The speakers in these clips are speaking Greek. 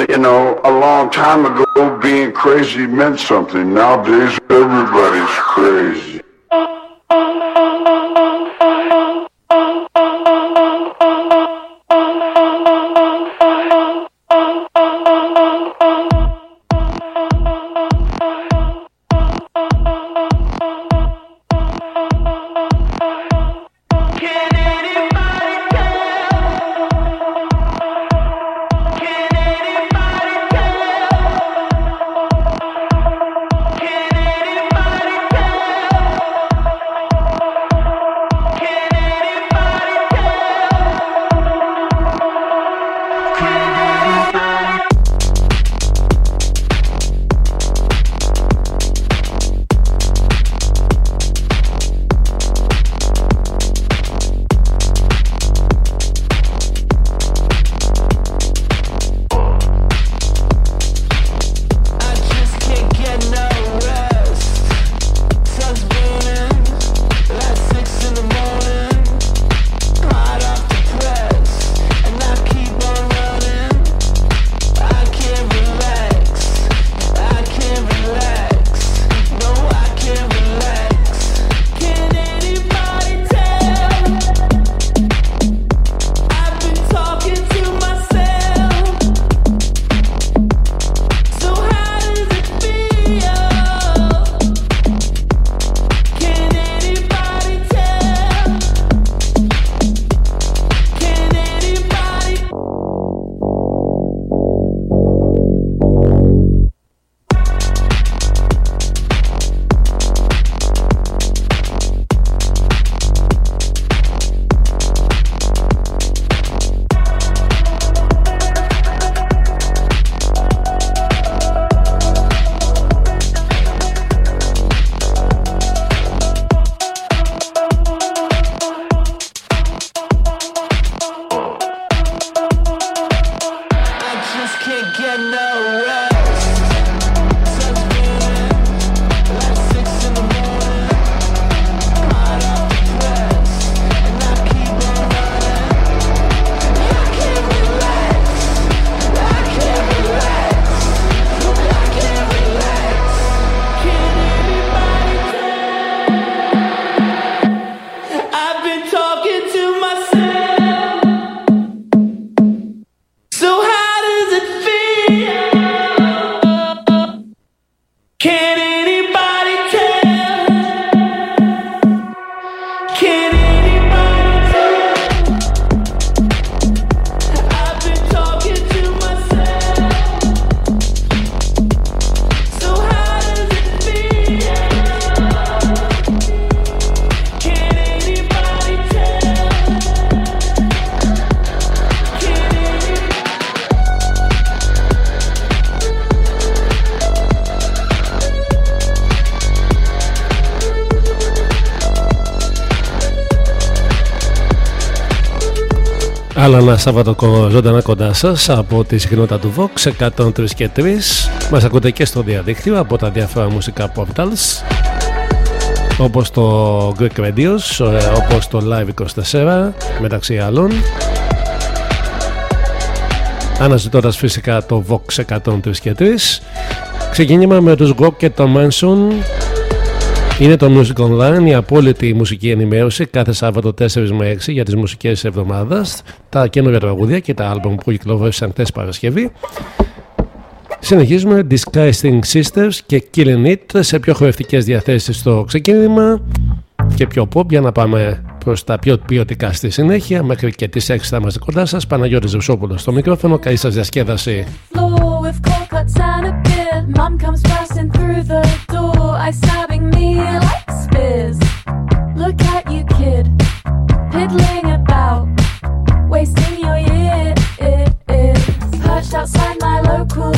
you know, a long time ago, being crazy meant something. Nowadays, everybody's crazy. Άλλο ένα Σάββατο ζωντανά κοντά σας από τη συχνότητα του Vox 103 και 3. Μας ακούτε και στο διαδίκτυο από τα διάφορα μουσικά portals όπως το Greek Radios, ε, όπως το Live 24 μεταξύ άλλων. Αναζητώντας φυσικά το Vox 103 και 3. Ξεκίνημα με τους Gok και το Manson είναι το Music Online, η απόλυτη μουσική ενημέρωση κάθε Σάββατο 4 με 6 για τις μουσικές εβδομάδας, τα καινούργια τραγουδία και τα άλμπομ που κυκλοφόρησαν χτες Παρασκευή. Συνεχίζουμε. Disguising Sisters και Killing It. Σε πιο χορευτικές διαθέσεις στο ξεκίνημα και πιο pop για να πάμε προς τα πιο ποιοτικά στη συνέχεια. Μέχρι και τις 6 θα είμαστε κοντά σας. Παναγιώτης Ζευσόπουλος στο μικρόφωνο, καλή σας διασκέδαση. Mom comes passing through the door, eyes stabbing me like spears. Look at you, kid, piddling about, wasting your years. Perched outside my local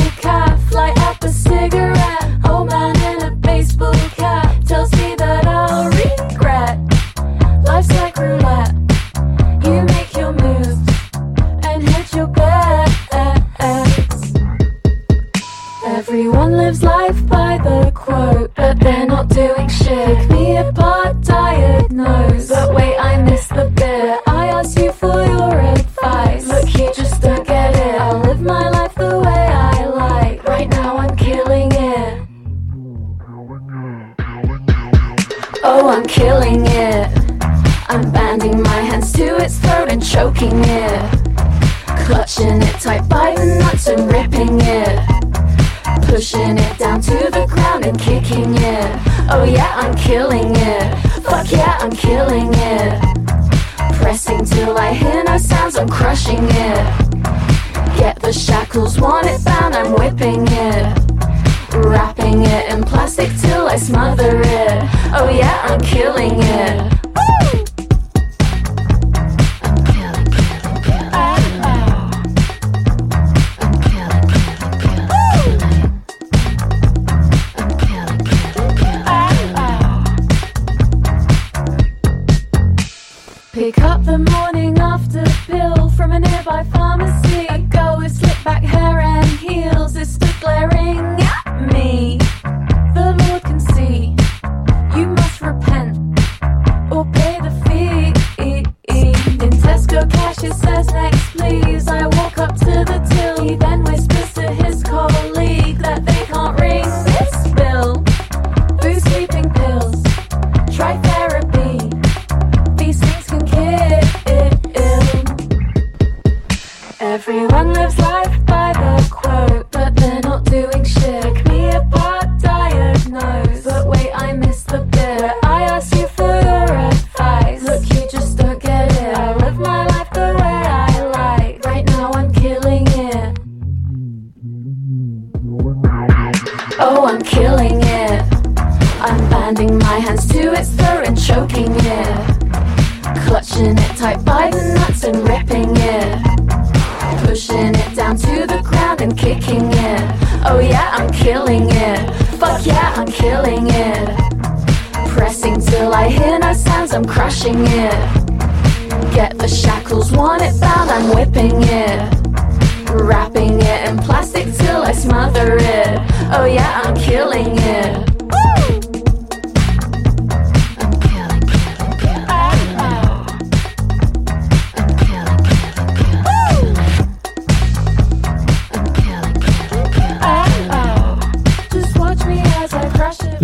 beard knows. But wait, I missed the bit. I asked you for your advice. Look, you just don't get it. I'll live my life the way I like. Right now, I'm killing it. Oh, I'm killing it. I'm banding my hands to its throat and choking it. Clutching it tight by the nuts and ripping it. Pushing it down to the ground and kicking it. Oh yeah, I'm killing it. Fuck yeah, I'm killing it. Pressing till I hear no sounds, I'm crushing it. Get the shackles, want it bound, I'm whipping it. Wrapping it in plastic till I smother it. Oh yeah, I'm killing it. Nearby pharmacy. A girl with slick back hair and heels is stood glaring crashing it.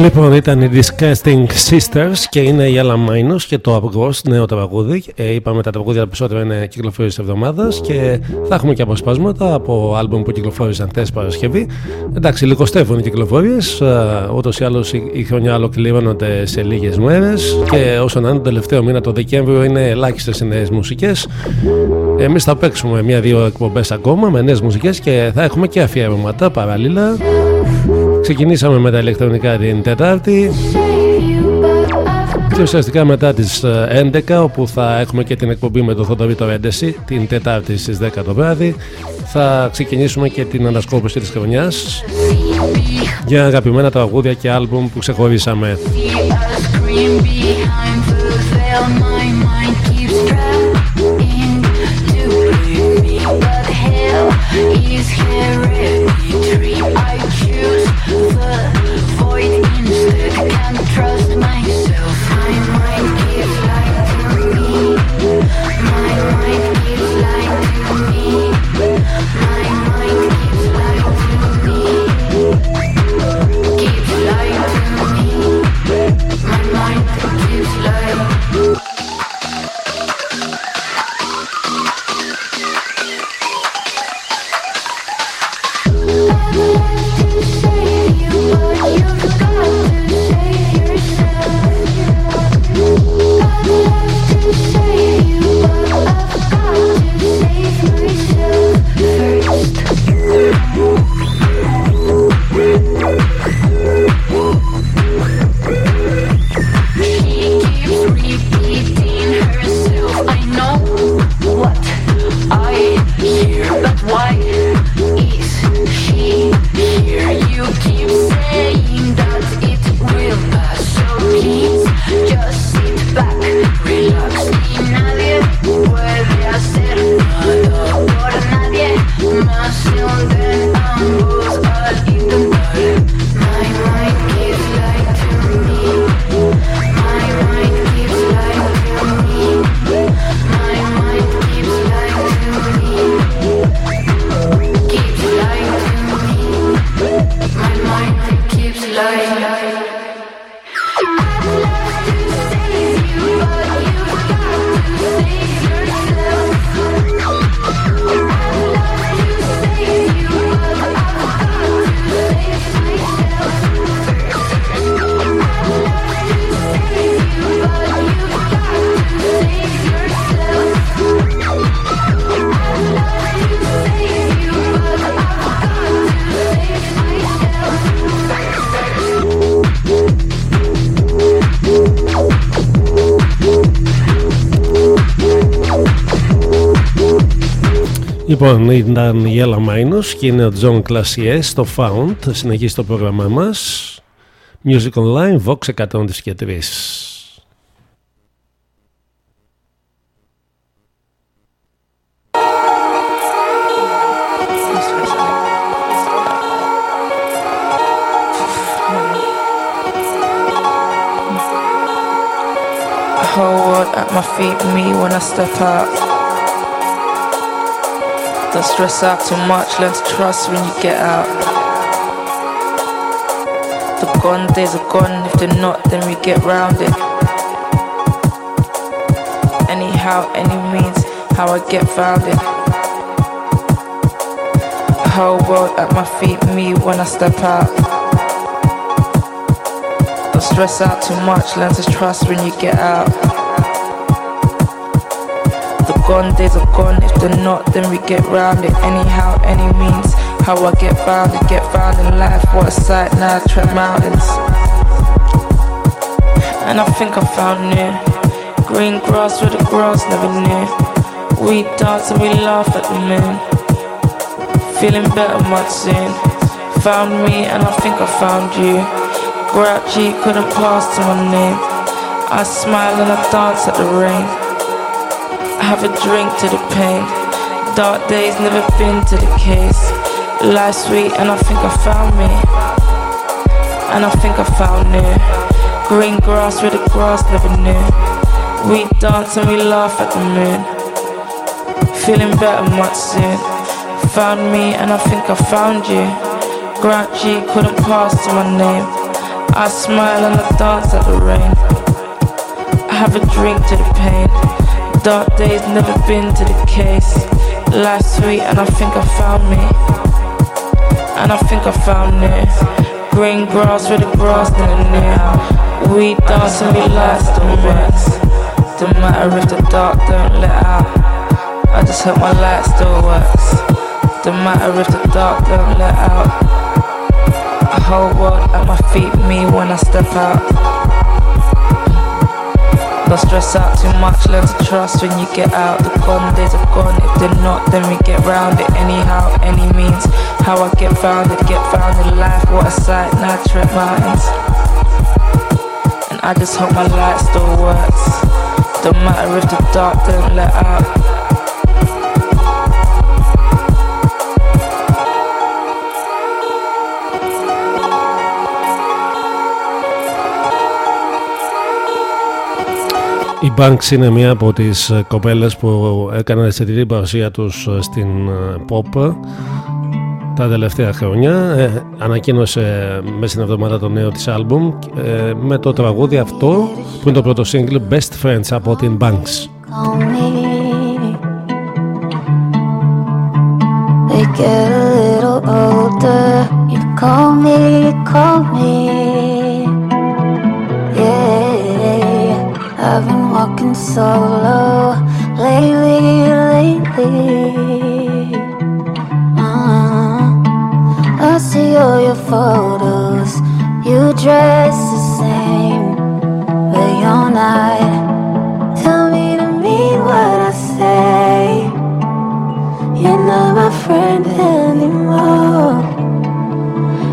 Λοιπόν, ήταν οι Disgusting Sisters και είναι η Ella Minus και το Ghost, νέο τραγούδι. Ε, είπαμε τα τραγούδια περισσότερα είναι κυκλοφορίες εβδομάδας και θα έχουμε και αποσπάσματα από άλμπουμ που κυκλοφόρησαν χθες Παρασκευή. Εντάξει, λιγοστεύουν οι κυκλοφορίες. Ούτως ή άλλως η, η χρονιά ολοκληρώνονται σε λίγες μέρες και όσο να είναι το τελευταίο μήνα, το Δεκέμβριο, είναι ελάχιστες οι νέες μουσικές. Εμείς θα παίξουμε μία-δύο εκπομπές ακόμα με νέες μουσικές και θα έχουμε και αφιέρωματα παράλληλα. Ξεκινήσαμε με τα ηλεκτρονικά την Τετάρτη και ουσιαστικά μετά τις ε, 11 όπου θα έχουμε και την εκπομπή με τον Θοδωρή το Ρέντεση την Τετάρτη στις 10 το βράδυ θα ξεκινήσουμε και την ανασκόπηση της χρονιάς για αγαπημένα τραγούδια και άλμπουμ που ξεχωρίσαμε. Is hereditary. Λοιπόν, ήταν η και είναι ο Τζον Κλασιές στο Found. Θα το πρόγραμμά μας. Music Online, Vox 103. Whole Don't stress out too much, learn to trust when you get out. The gone days are gone, if they're not, then we get round it. Anyhow, any means, how I get found it. Whole world at my feet, me when I step out. Don't stress out too much, learn to trust when you get out. Gone days are gone, if they're not, then we get round it. Anyhow, any means, how I get found it, get found in life. What a sight now, I tread mountains. And I think I found new green grass where the grass never knew. We dance and we laugh at the moon. Feeling better much soon. Found me and I think I found you. Grouchy couldn't pass to my name. I smile and I dance at the rain. I have a drink to the pain. Dark days never been to the case. Life sweet and I think I found me. And I think I found new. Green grass where the grass never knew. We dance and we laugh at the moon. Feeling better much soon. Found me and I think I found you. Grouchy couldn't pass to my name. I smile and I dance at the rain. I have a drink to the pain. Dark days never been to the case. Life sweet and I think I found me. And I think I found new. Green grass where the grass never knew. We dance and we laugh the mix. Don't matter if the dark don't let out. I just hope my light still works. Don't matter if the dark don't let out. A whole world at my feet, me when I step out. Don't stress out too much, learn to trust when you get out. The gone days are gone, if they're not, then we get round it. Anyhow, any means, how I get found it, get found in life. What a sight, now I tread mountains. And I just hope my light still works. Don't matter if the dark don't let out. Banks είναι μία από τις κοπέλες που έκαναν αισθητήρη παρουσία τους στην pop τα τελευταία χρόνια. Ε, ανακοίνωσε μέσα στην εβδομάδα το νέο της άλμπουμ ε, με το τραγούδι αυτό που είναι το πρώτο single Best Friends από την Banks. We get a little older. You call me, call me. Walking solo lately, lately. Uh, I see all your photos. You dress the same, but you're not. Tell me to mean what I say. You're not my friend anymore.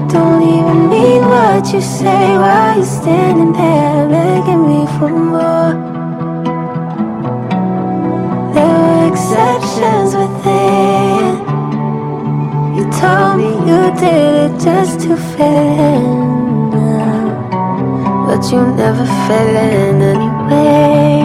Don't even mean what you say while you're standing there begging me for more. Told me you did it just to fit in. But you never fit in anyway.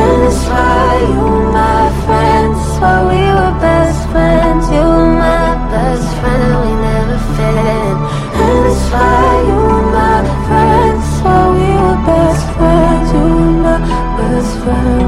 And that's why you were my friend. That's why we were best friends. You were my best friend. We never fit in. And that's why you were my friend. That's why we were best friends. You were my best friend.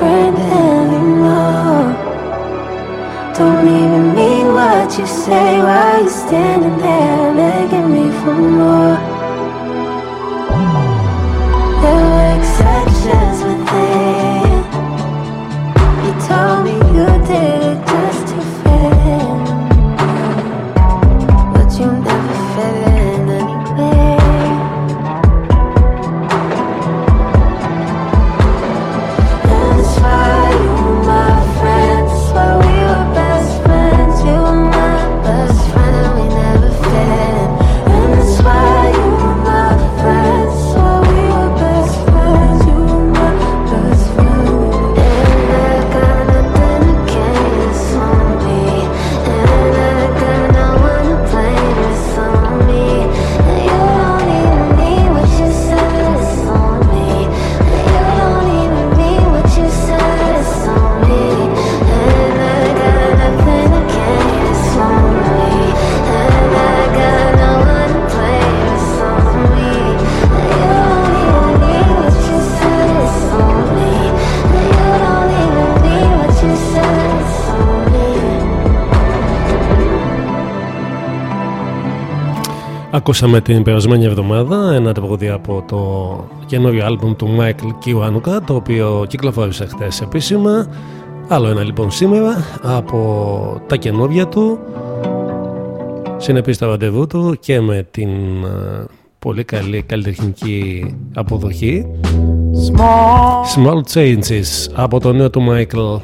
friend anymore. Don't even mean what you say while you're standing there begging me for more. Ακούσαμε την περασμένη εβδομάδα ένα τραγούδι από το καινούριο άλμπουμ του Michael Kiwanuka το οποίο κυκλοφόρησε χτες επίσημα. Άλλο ένα λοιπόν σήμερα από τα καινούργια του. Συνεπείς τα ραντεβού του και με την ε, πολύ καλή καλλιτεχνική αποδοχή. Small, Changes από το νέο του Michael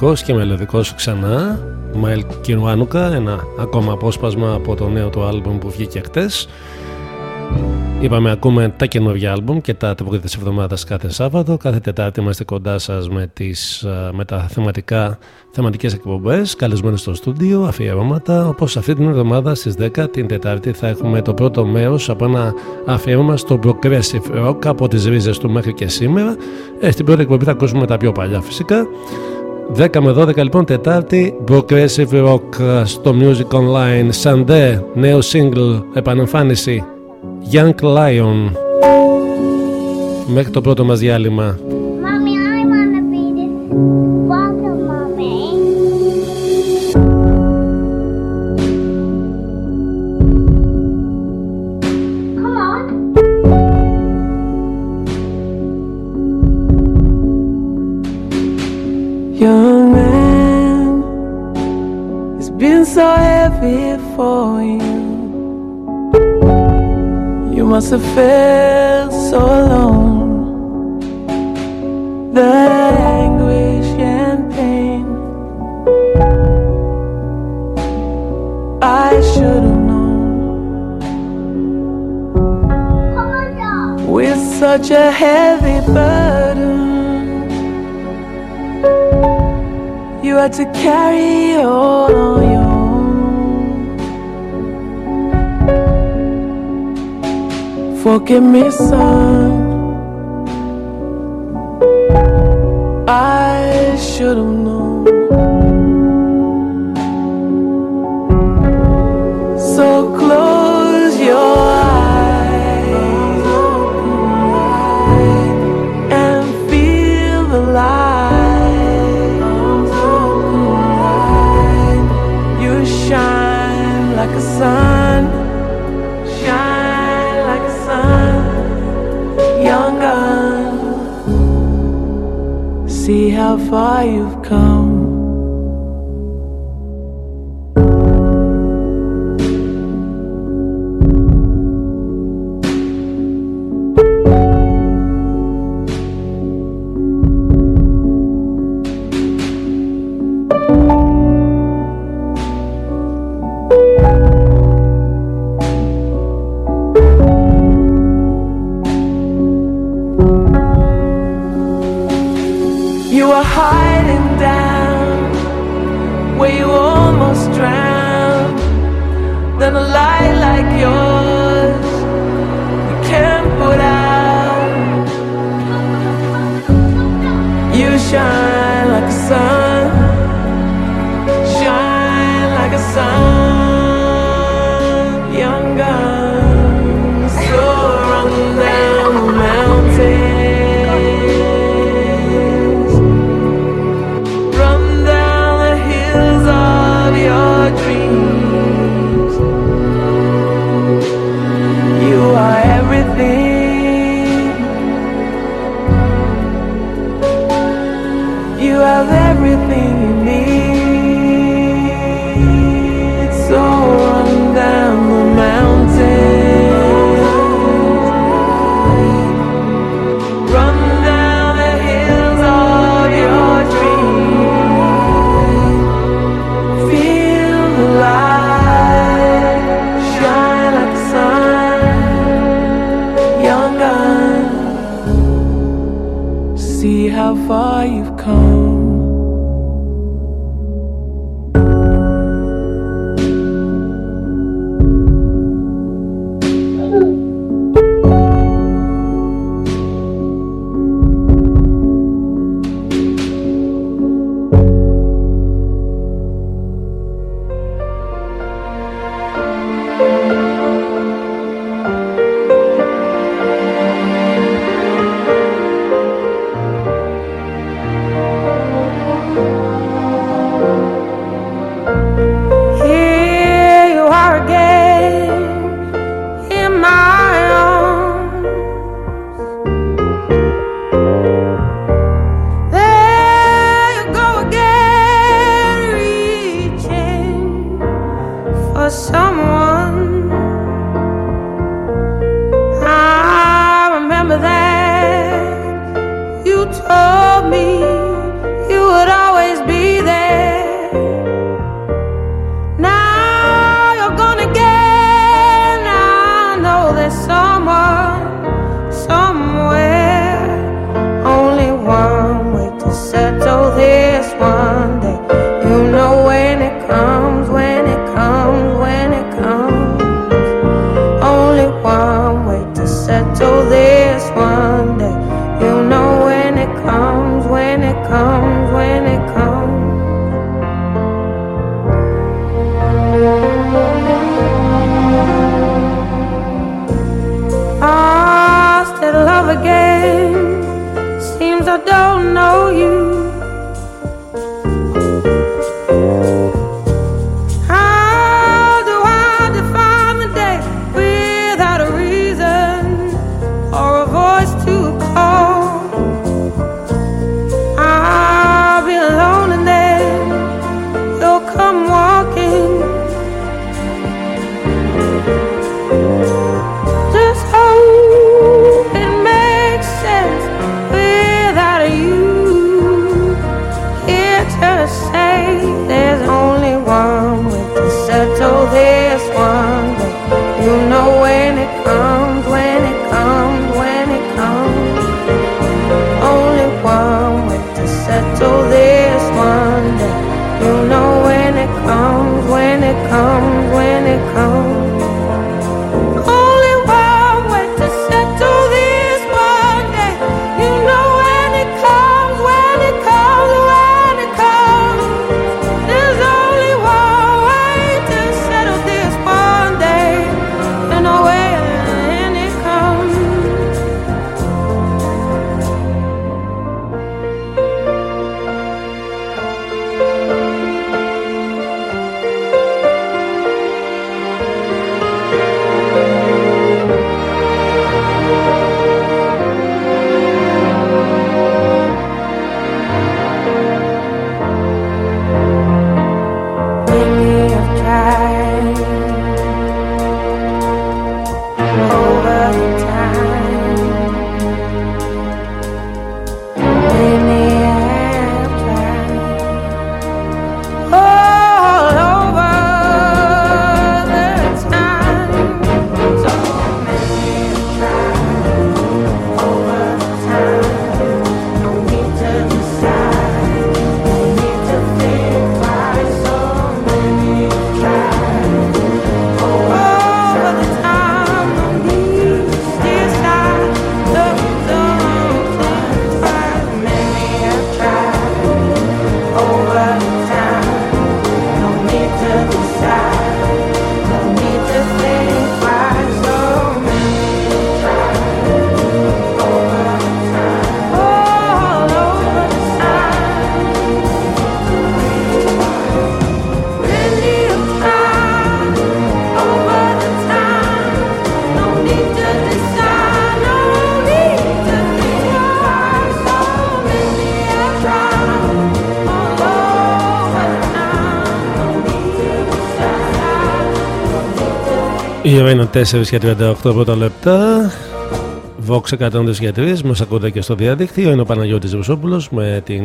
Εξαιρετικό και μελλοντικό ξανά. Μάιλ Κινουάνουκα, ένα ακόμα απόσπασμα από το νέο του άλμπουμ που βγήκε χτες. Είπαμε, ακούμε τα καινούργια άλμπουμ και τα τεπούκια της εβδομάδας κάθε Σάββατο. Κάθε Τετάρτη είμαστε κοντά σας με, τις, με τα θεματικά, θεματικές εκπομπές, καλεσμένες στο στούντιο, αφιερώματα. Όπως αυτή την εβδομάδα στις 10 την Τετάρτη θα έχουμε το πρώτο μέρος από ένα αφιέρωμα στο Progressive Rock από τις ρίζες του μέχρι και σήμερα. Ε, στην πρώτη εκπομπή θα ακούσουμε τα πιο παλιά φυσικά. 10 με 12 λοιπόν Τετάρτη Progressive Rock στο Music Online. Sunday νέο single επανεμφάνιση. Young Lion. Μέχρι το πρώτο μας διάλειμμα such a heavy burden, you had to carry all on your own. Forgive me, son. five ώρα είναι 4 και 38 πρώτα λεπτά. Vox 103 για 3, μας ακούτε και στο διαδίκτυο. Είναι ο Παναγιώτης Βουσόπουλος με την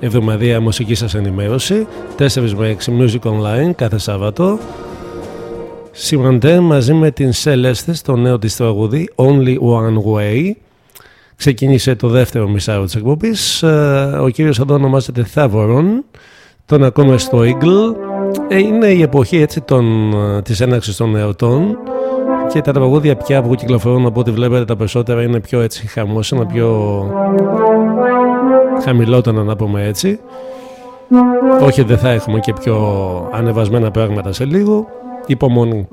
εβδομαδία μουσική σας ενημέρωση. 4 με 6 Music Online κάθε Σάββατο. Σημαντέ μαζί με την Σελέστη στο νέο της τραγουδί Only One Way. Ξεκίνησε το δεύτερο μισάριο της εκπομπής. Ε, ο κύριος εδώ ονομάζεται Θάβορον. Τον ακούμε στο Eagle. Ε, είναι η εποχή έτσι των, ε, της έναρξης των εωτών και τα τραγούδια πια που κυκλοφορούν από ό,τι βλέπετε τα περισσότερα είναι πιο έτσι χαμόσυνα, πιο χαμηλότερα να πούμε έτσι. Όχι δεν θα έχουμε και πιο ανεβασμένα πράγματα σε λίγο, υπομονή.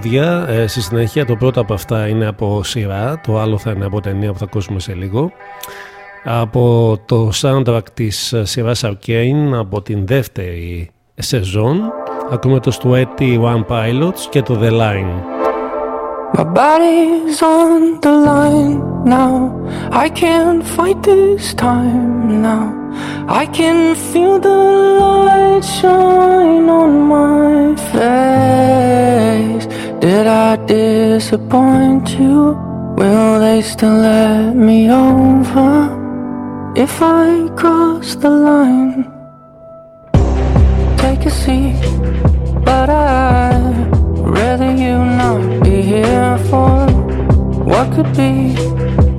Τραγούδια ε, στη συνέχεια. Το πρώτο από αυτά είναι από σειρά, το άλλο θα είναι από ταινία που θα ακούσουμε σε λίγο. Από το soundtrack της ε, σειράς Arcane από την δεύτερη σεζόν ακούμε το στο 81 Pilots και το The Line. My body's on the line now. I can't fight this time now. I can feel the light shine on my face. Did I disappoint you? Will they still let me over if I cross the line? Take a seat, but I'd rather you not be here for what could be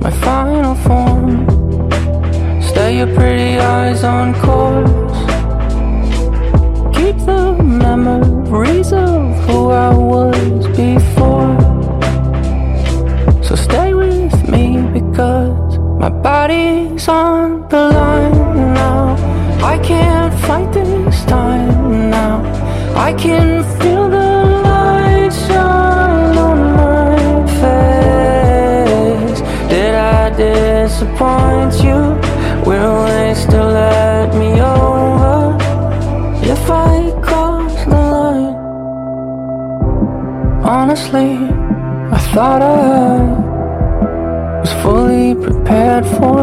my final form. Stay your pretty eyes on course. Memories of who I was before. So stay with me because my body's on the line now. I can't fight this time now. I can thought I was fully prepared for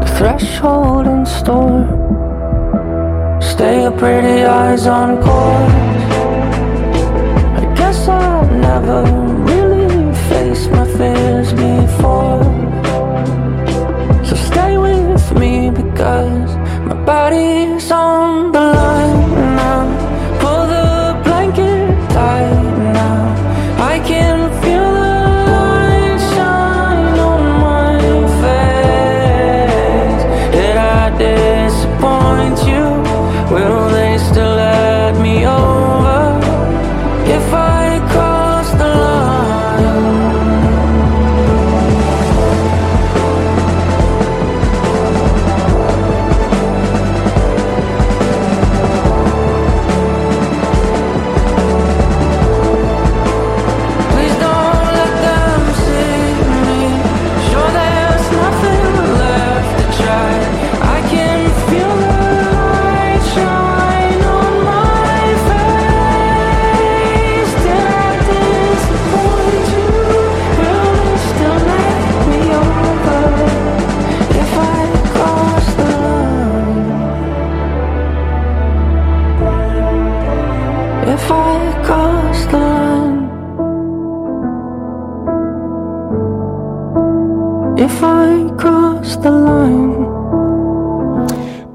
the threshold in store. Stay your pretty eyes on course. I guess I never really faced my fears before. So stay with me because my body's on Did I disappoint you? Will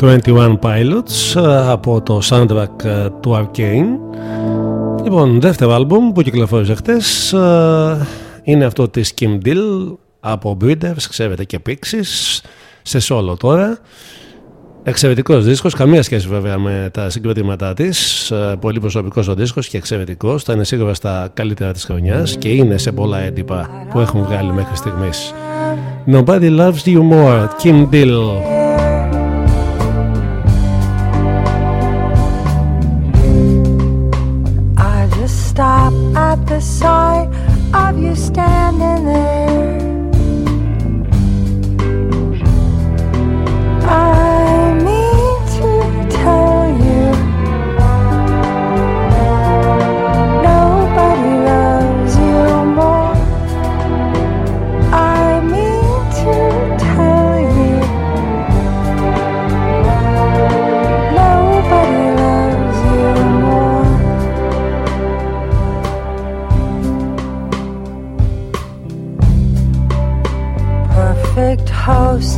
21 Pilots ε, από το soundtrack ε, του Arcane. Λοιπόν, δεύτερο άλμπουμ που κυκλοφόρησε χτες ε, είναι αυτό της Kim Deal από Breeders, ξέρετε και Pixies, σε solo τώρα. Εξαιρετικός δίσκος, καμία σχέση βέβαια με τα συγκροτήματά της. Ε, Πολύ προσωπικός ο δίσκος και εξαιρετικός. Θα είναι σίγουρα στα καλύτερα της χρονιάς και είναι σε πολλά έντυπα που έχουν βγάλει μέχρι στιγμής. Nobody loves you more, Kim Deal. At the sight of you standing there. house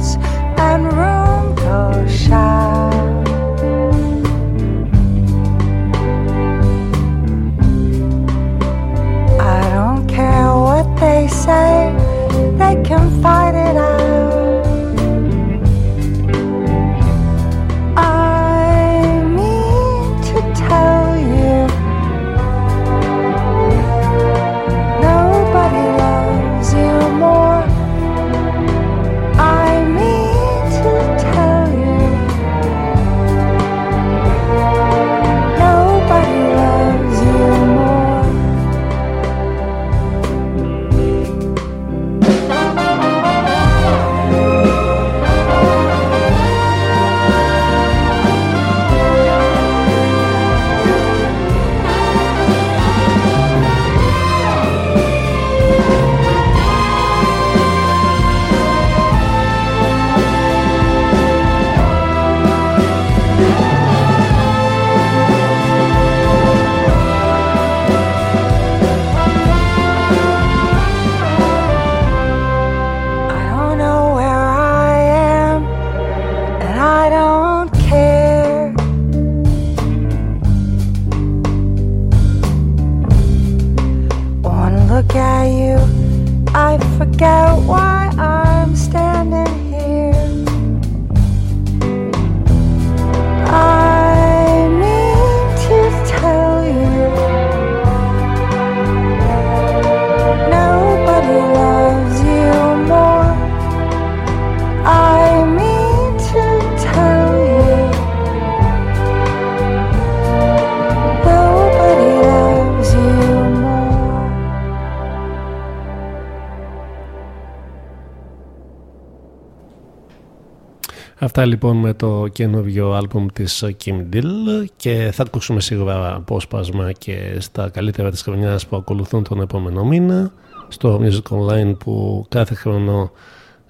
αυτά λοιπόν με το καινούριο άλμπουμ της Kim Deal και θα ακούσουμε σίγουρα απόσπασμα και στα καλύτερα της χρονιάς που ακολουθούν τον επόμενο μήνα στο Music Online που κάθε χρόνο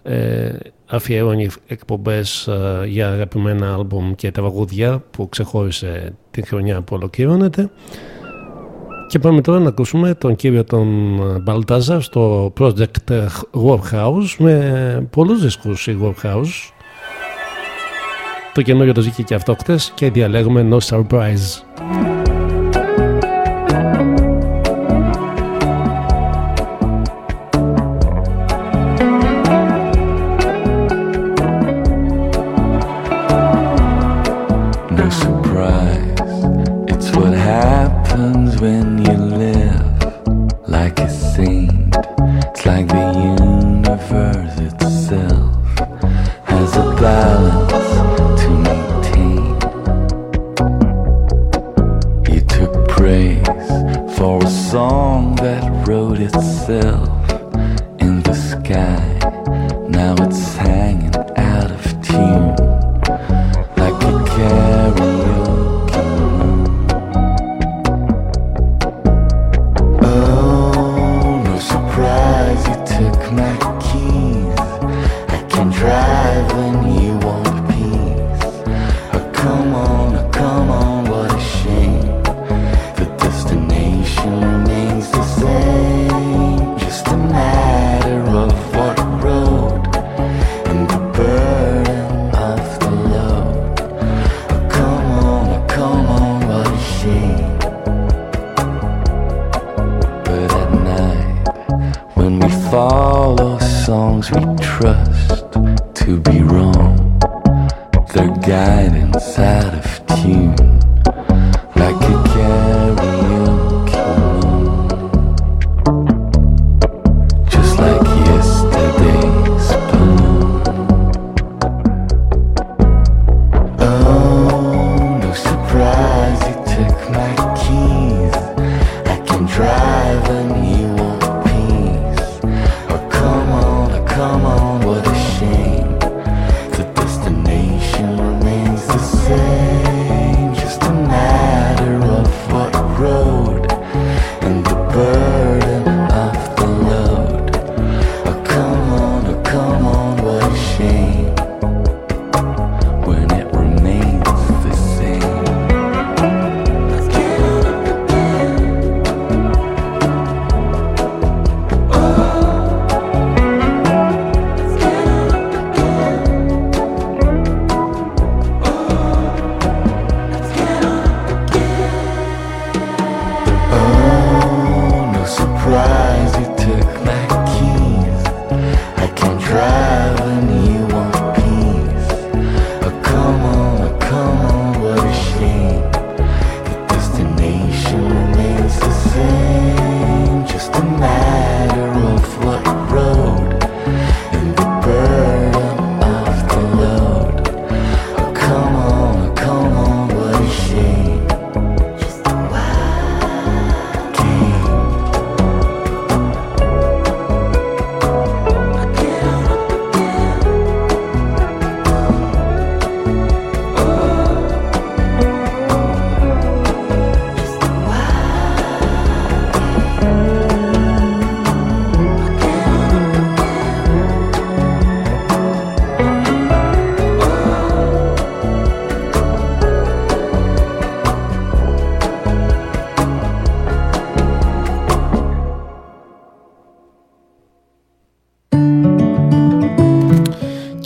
ε, αφιερώνει εκπομπές ε, για αγαπημένα άλμπουμ και τραγούδια που ξεχώρισε την χρονιά που ολοκληρώνεται. Και πάμε τώρα να ακούσουμε τον κύριο τον Μπαλτάζα στο Project Workhouse με πολλούς δίσκους η Workhouse το καινούριο το βγήκε και αυτό χτες και διαλέγουμε No Surprise.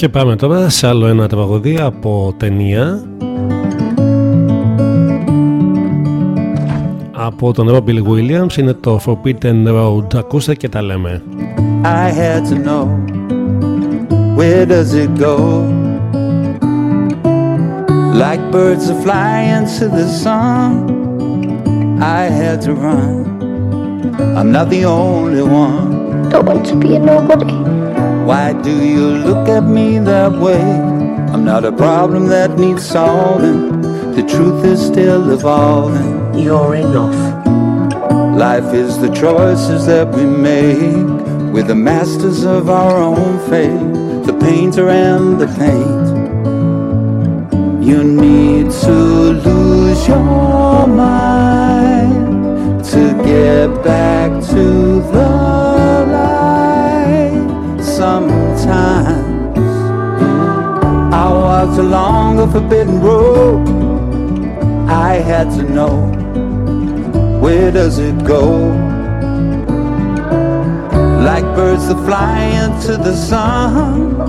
Και πάμε τώρα σε άλλο ένα τραγωδί από ταινία από τον Robbie Williams είναι το Forbidden Road ακούστε και τα λέμε I had to know where does it go like birds are flying to the sun I had to run I'm not the only one Don't want to be a nobody. Why do you look at me that way? I'm not a problem that needs solving. The truth is still evolving. You're enough. Life is the choices that we make. We're the masters of our own fate. The painter and the paint. You need to lose your mind to get back to the Walked along a forbidden road. I had to know where does it go? Like birds that fly into the sun,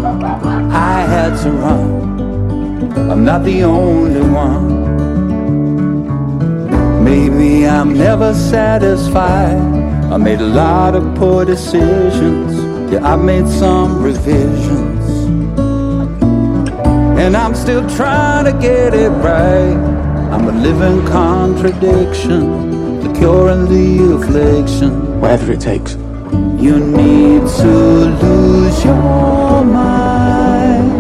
I had to run. I'm not the only one. Maybe I'm never satisfied. I made a lot of poor decisions. Yeah, I made some revisions. And I'm still trying to get it right. I'm a living contradiction, the cure and the affliction. Whatever it takes. You need to lose your mind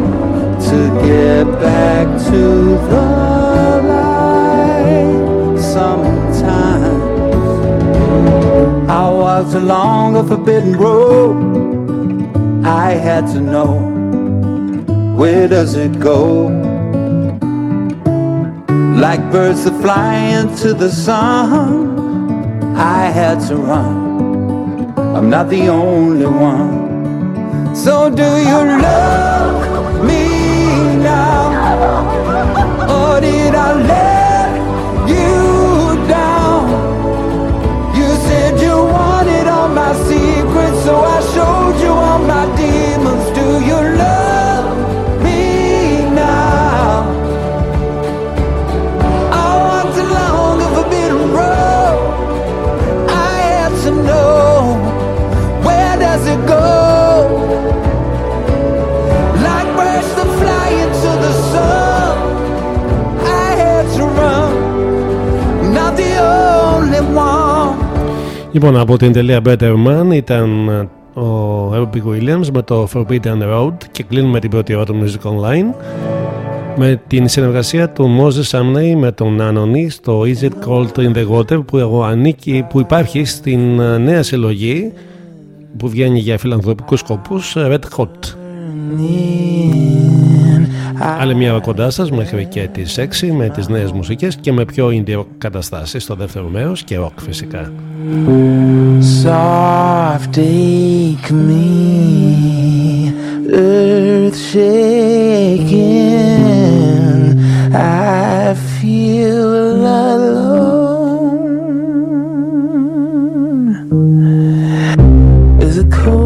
to get back to the light. Sometimes I walked along a forbidden road. I had to know where does it go? Like birds that fly into the sun, I had to run. I'm not the only one. So do you love me now? Or did I let you down? You said you wanted all my secrets, so I showed you all my demons. Λοιπόν, από την τελεία Better Man ήταν ε, ο Robbie Williams με το Forbidden Road και κλείνουμε την πρώτη ώρα του Music Online με την συνεργασία του Moses Amney με τον Anony στο Is It Cold in the Water που, ανήκει, που υπάρχει στην ε, νέα συλλογή που βγαίνει για φιλανθρωπικούς σκοπούς Red Hot. Άλλη μια ώρα κοντά σας μέχρι και τις 6 με τις νέες μουσικές και με πιο indie rock καταστάσεις στο δεύτερο μέρος και rock φυσικά. Soft take me, earth shaking. I feel alone. Is it cold?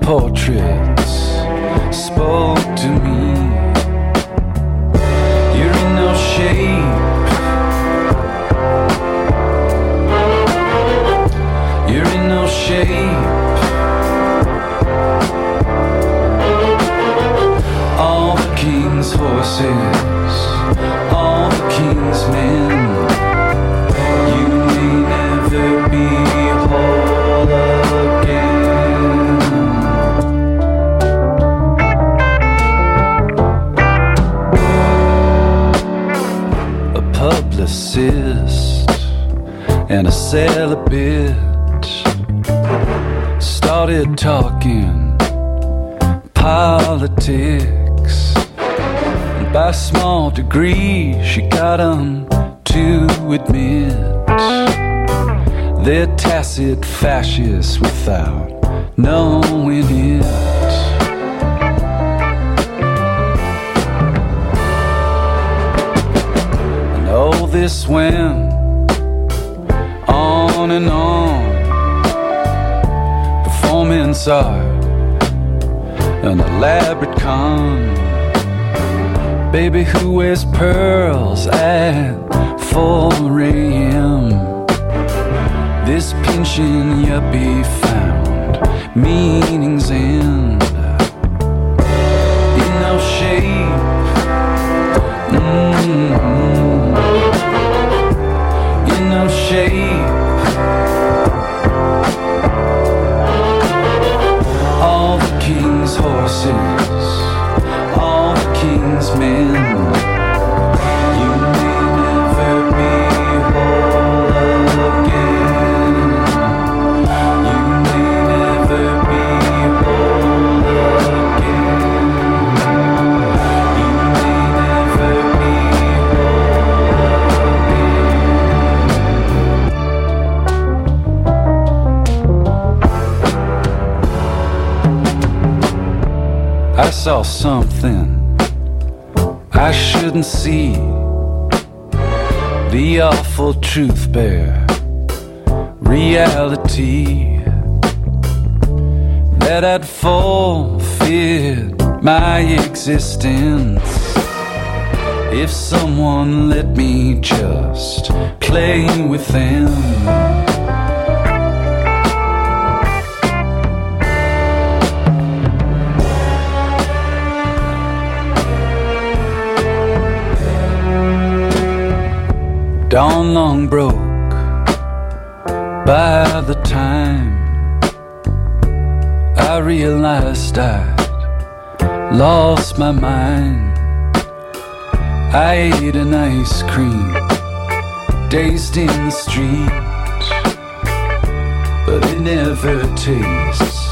Clown portraits spoke to me. You're in no shape. You're in no shape. All the king's horses, and a celibate started talking politics. And by small degree, she got 'em to admit they're tacit fascists without knowing it. And all this went on and on performance art, an elaborate con. Baby who wears pearls at 4 a.m. This pension yuppie found meaning's end. In no shape. mm, 是你 saw something I shouldn't see. The awful truth bear reality that I'd forfeit my existence if someone let me just play with them. Dawn long broke by the time I realized I'd lost my mind. I ate an ice cream, dazed in the street, but it never tastes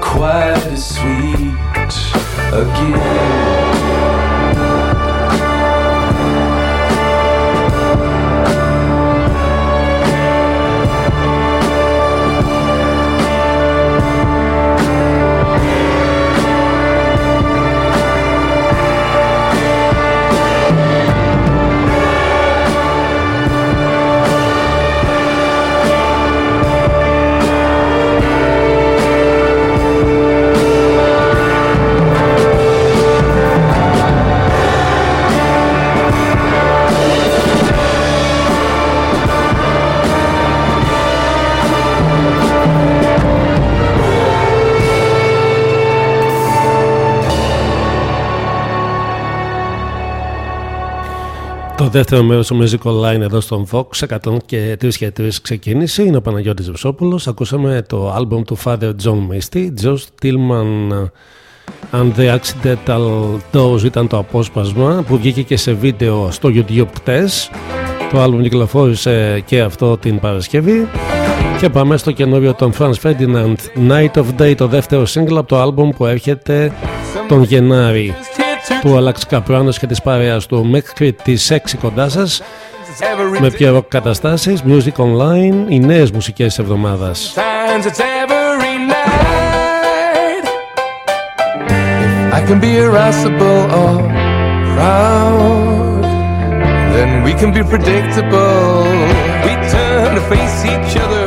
quite as sweet again. δεύτερο μέρος του Music Online εδώ στον Vox 103 και 3 ξεκίνησε. Είναι ο Παναγιώτης Ζευσόπουλο. Ακούσαμε το album του Father John Misty, Josh Tillman and the Accidental Dose ήταν το απόσπασμα που βγήκε και σε βίντεο στο YouTube χτες. Το album κυκλοφόρησε και αυτό την Παρασκευή. Και πάμε στο καινούριο των Franz Ferdinand Night of Day, το δεύτερο single από το album που έρχεται τον Γενάρη του Αλαξ Καπράνος και της παρέας του. Μέχρι τις 6 κοντά σας με πιο καταστάσεις, music online, οι νέες μουσικές της εβδομάδας. I can be irascible or proud Then we can be predictable. We turn to face each other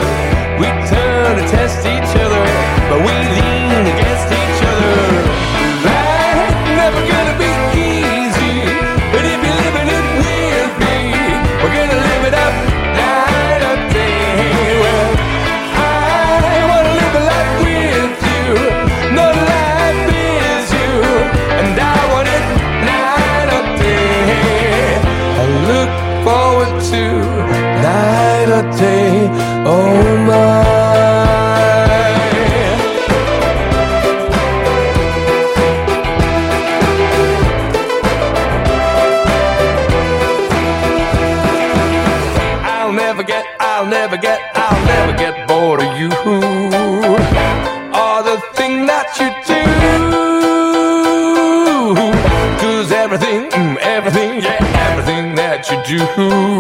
you.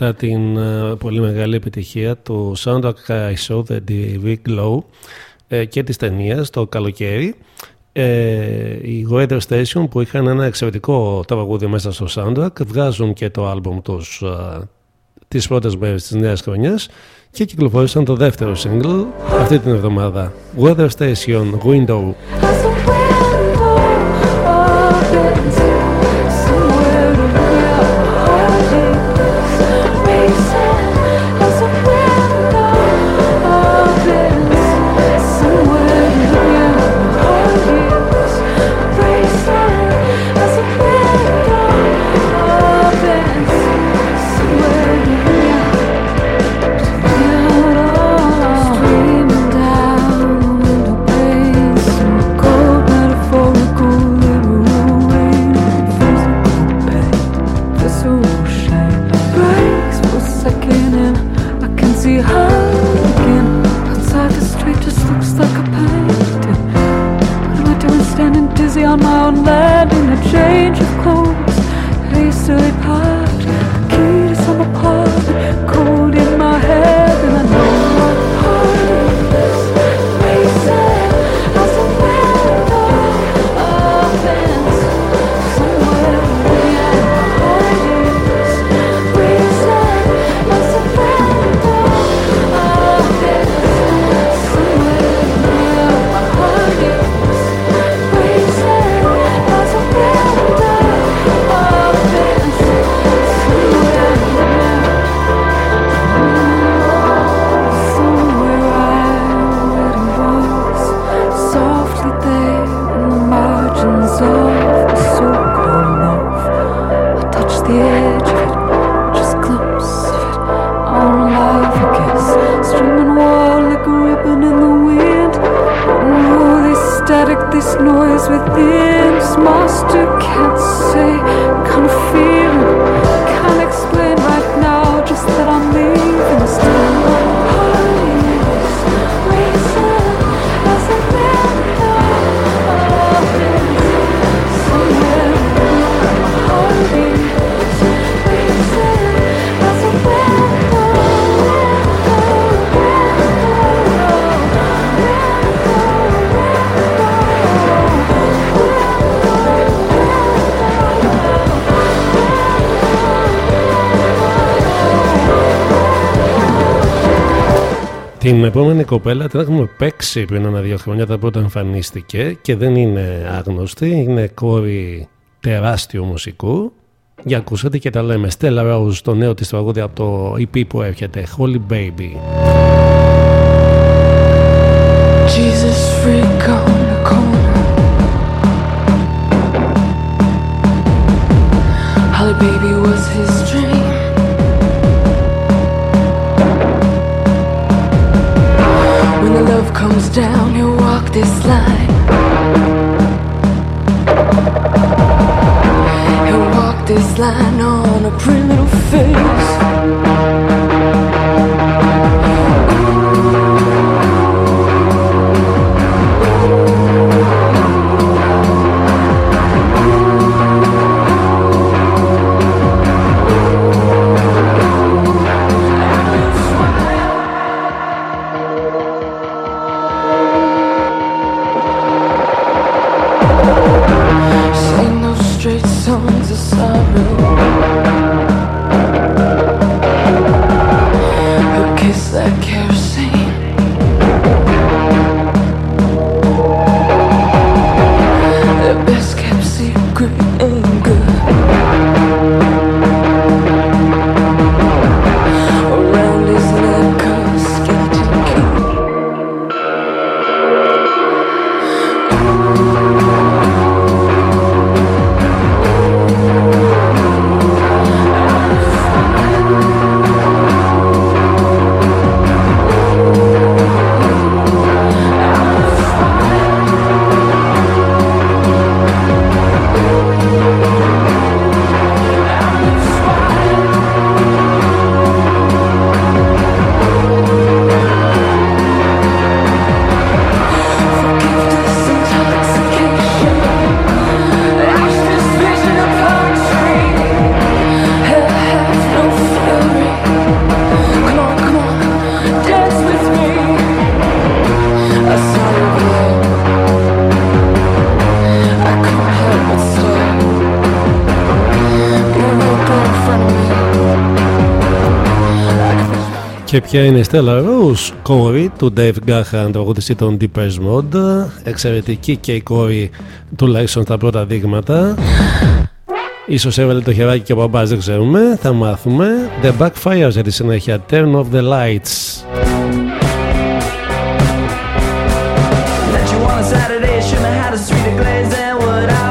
μετά την ε, πολύ μεγάλη επιτυχία του soundtrack I Saw the DV Glow ε, και της ταινίας το καλοκαίρι. Ε, οι Weather Station που είχαν ένα εξαιρετικό τραγούδι μέσα στο soundtrack βγάζουν και το άλμπομ τους τις πρώτες μέρες της νέας χρονιάς και κυκλοφόρησαν το δεύτερο single αυτή την εβδομάδα. Weather Station Window. noise within this monster can't say, kind feel it. Την επόμενη κοπέλα την έχουμε παίξει πριν ένα-δύο χρόνια τα πρώτα εμφανίστηκε και δεν είναι άγνωστη, είναι κόρη τεράστιου μουσικού. Για ακούσατε και τα λέμε. Stella Rose, το νέο της τραγούδι από το EP που έρχεται, Holy Baby. Jesus freak on the corner. Holly baby was his comes down, he'll walk this line. He'll walk this line on a pretty little face. Και ποια είναι η Stella Rose, κόρη του Dave Gahan, τραγουδιστή των Deepest Mode. Εξαιρετική και η κόρη τουλάχιστον στα πρώτα δείγματα. Ίσως έβαλε το χεράκι και ο μπαμπάς, δεν ξέρουμε. Θα μάθουμε. The Backfires για τη συνέχεια. Turn off the lights. Met you on a Saturday, shouldn't have had a sweeter glaze than what I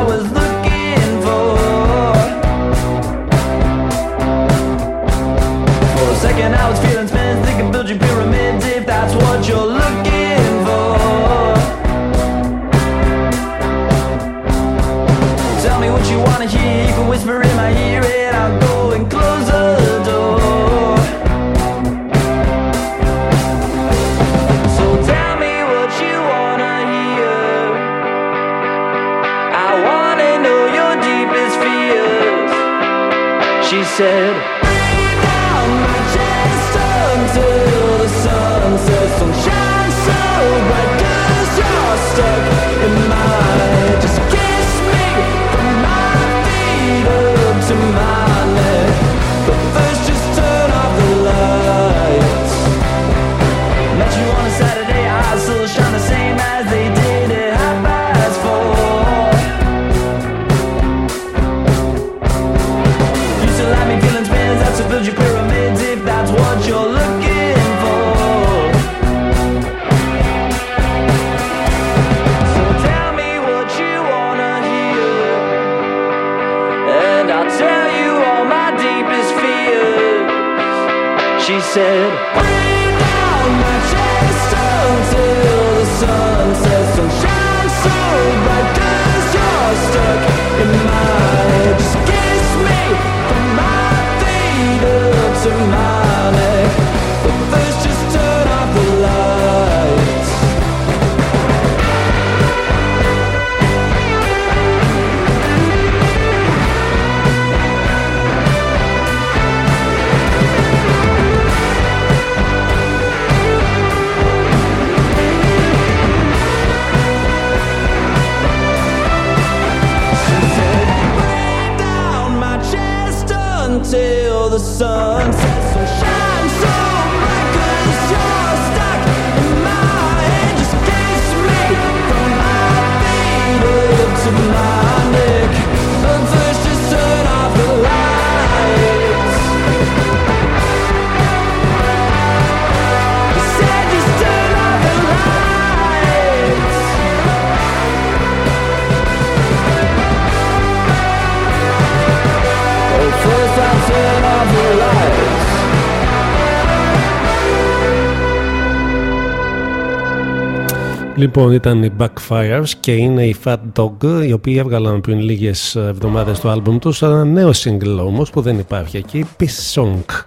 Λοιπόν, ήταν οι Backfires και είναι οι Fat Dog, οι οποίοι έβγαλαν πριν λίγες εβδομάδες το άλμπουμ τους ένα νέο single όμως που δεν υπάρχει εκεί, Peace Song.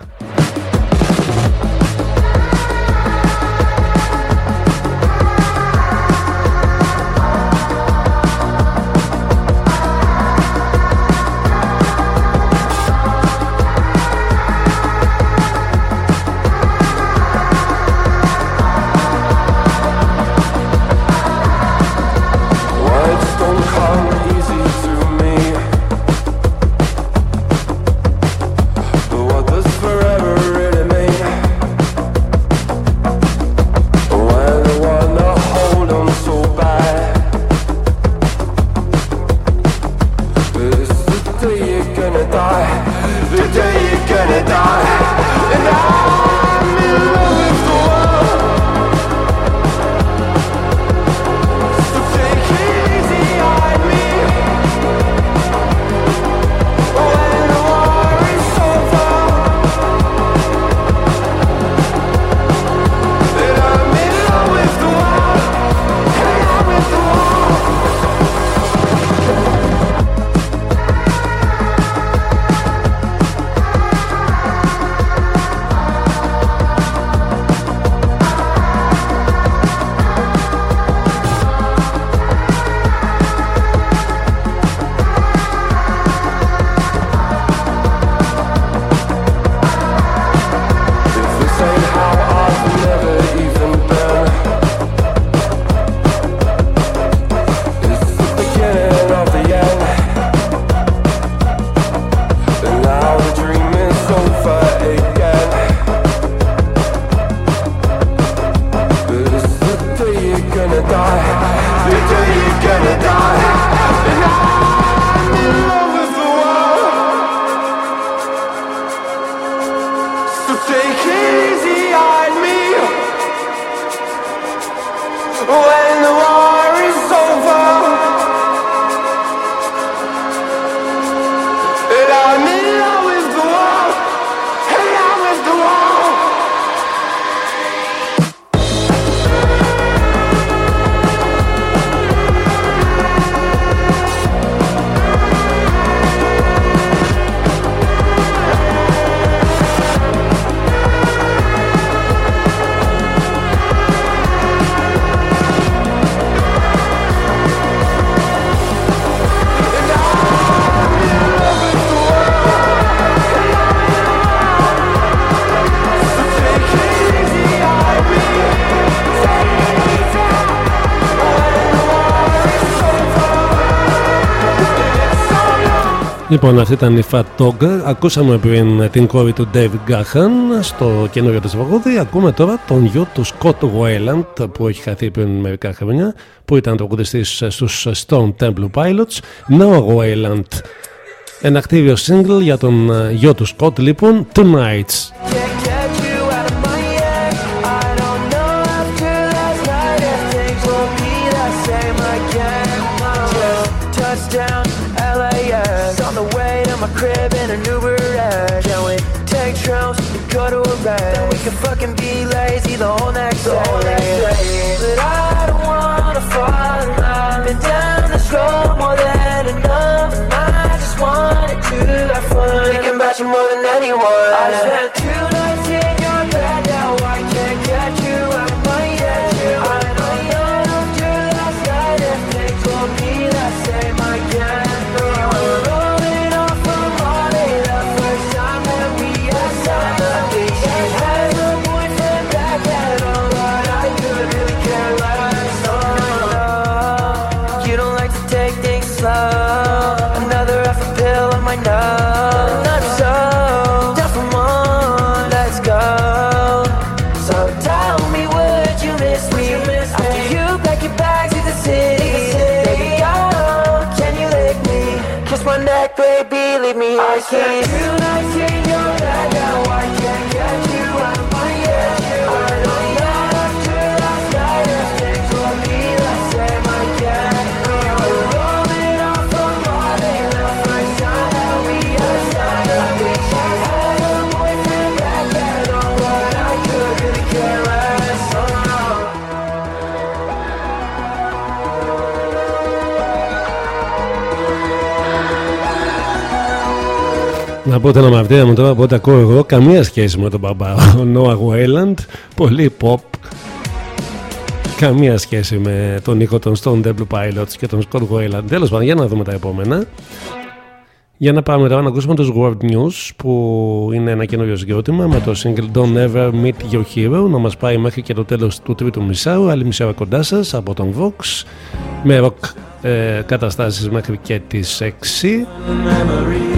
Λοιπόν, αυτή ήταν η Fat Dog. Ακούσαμε πριν την κόρη του David Gahan στο καινούριο του τραγούδι. Ακούμε τώρα τον γιο του Scott Wayland που έχει χαθεί πριν μερικά χρόνια, που ήταν τραγουδιστής στους Stone Temple Pilots. Noah Wayland. Ένα κτίριο single για τον ε, γιο του Scott, λοιπόν, Tonight's. night at my crib in an Uber ride. Can we take trips and go to a ride? Then we can fucking be lazy the whole next the whole. Next day. But I don't wanna fall in love. Been down this road more than enough, and I just wanted to have fun. Thinking about you more than anyone. I spent Να πω την αμαρτία μου τώρα από ό,τι ακούω εγώ, καμία σχέση με τον μπαμπά. Ο Noah Wayland, πολύ pop. Καμία σχέση με τον ήχο των Stone Temple Pilots και τον Scott Wayland. Τέλος πάντων, για να δούμε τα επόμενα. Για να πάμε τώρα να ακούσουμε τους World News που είναι ένα καινούριο συγκρότημα με το single Don't Ever Meet Your Hero να μας πάει μέχρι και το τέλος του τρίτου μισάου άλλη μισή ώρα κοντά σας από τον Vox με rock ε, καταστάσεις μέχρι και τις 6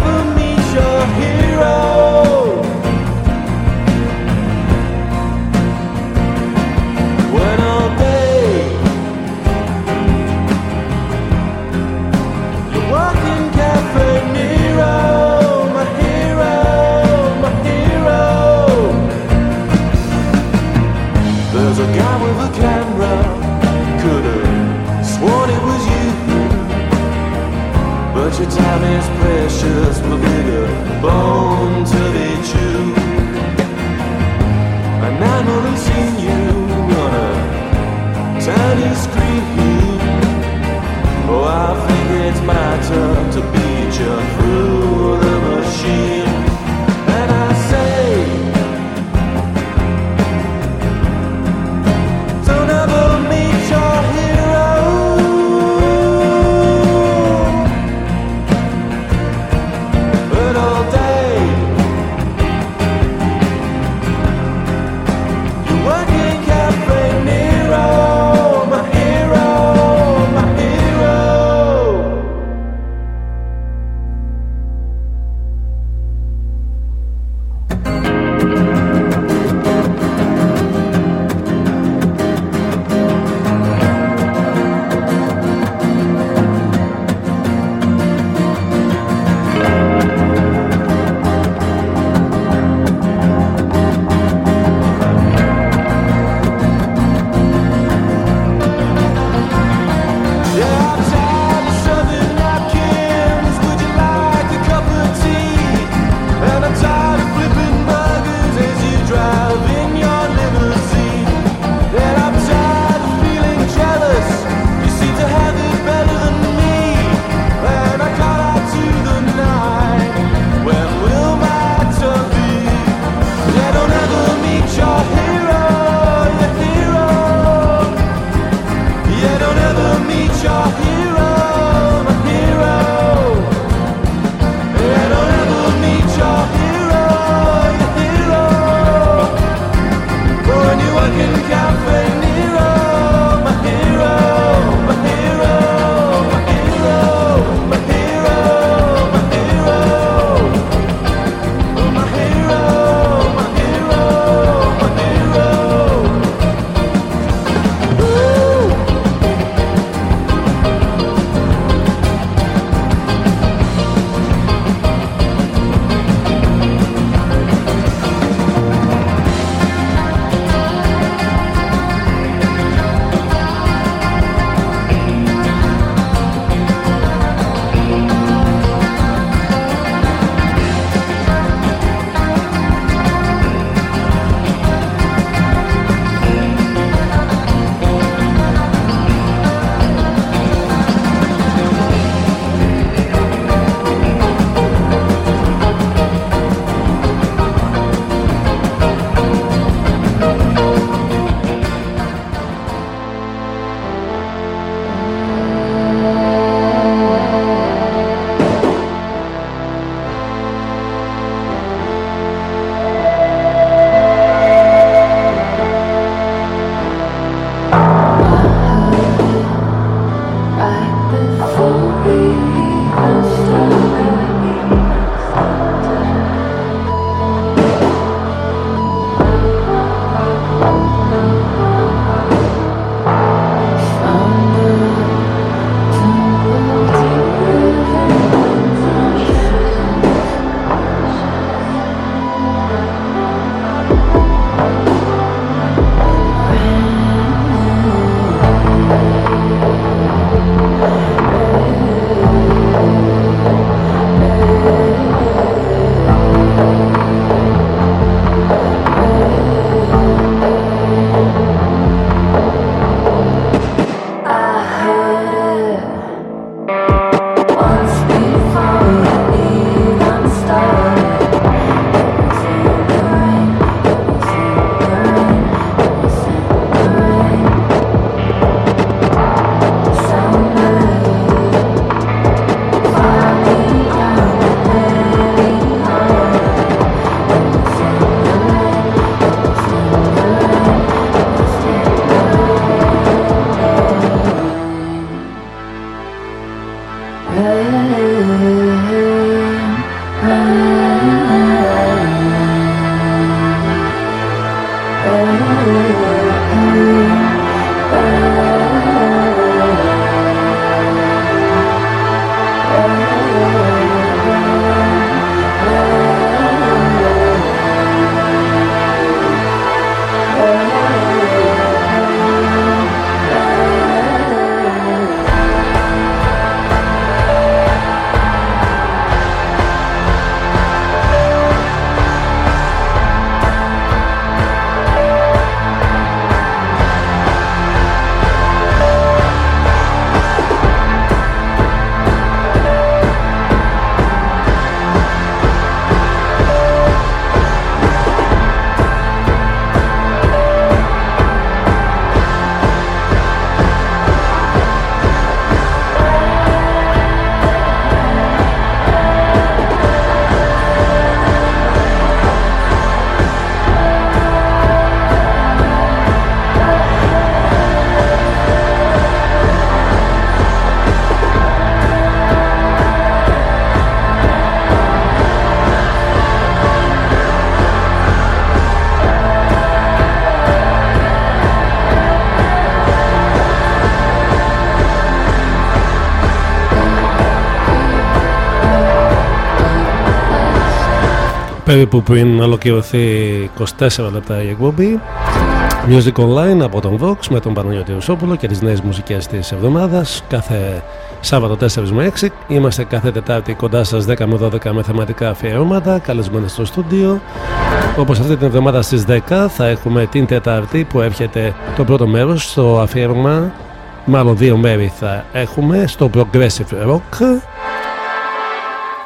time is precious, my bigger bone to be chewed. And I've only seen you on a tiny screen. Oh, I think it's my turn to beat you περίπου πριν ολοκληρωθεί 24 λεπτά η εκπομπή. Music Online από τον Vox με τον Παναγιώτη Ρουσόπουλο και τις νέες μουσικές της εβδομάδας. Κάθε Σάββατο 4 με 6 είμαστε κάθε Τετάρτη κοντά σας 10 με 12 με θεματικά αφιερώματα καλεσμένα στο στούντιο. Όπως αυτή την εβδομάδα στις 10 θα έχουμε την Τετάρτη που έρχεται το πρώτο μέρος στο αφιέρωμα. Μάλλον δύο μέρη θα έχουμε στο Progressive Rock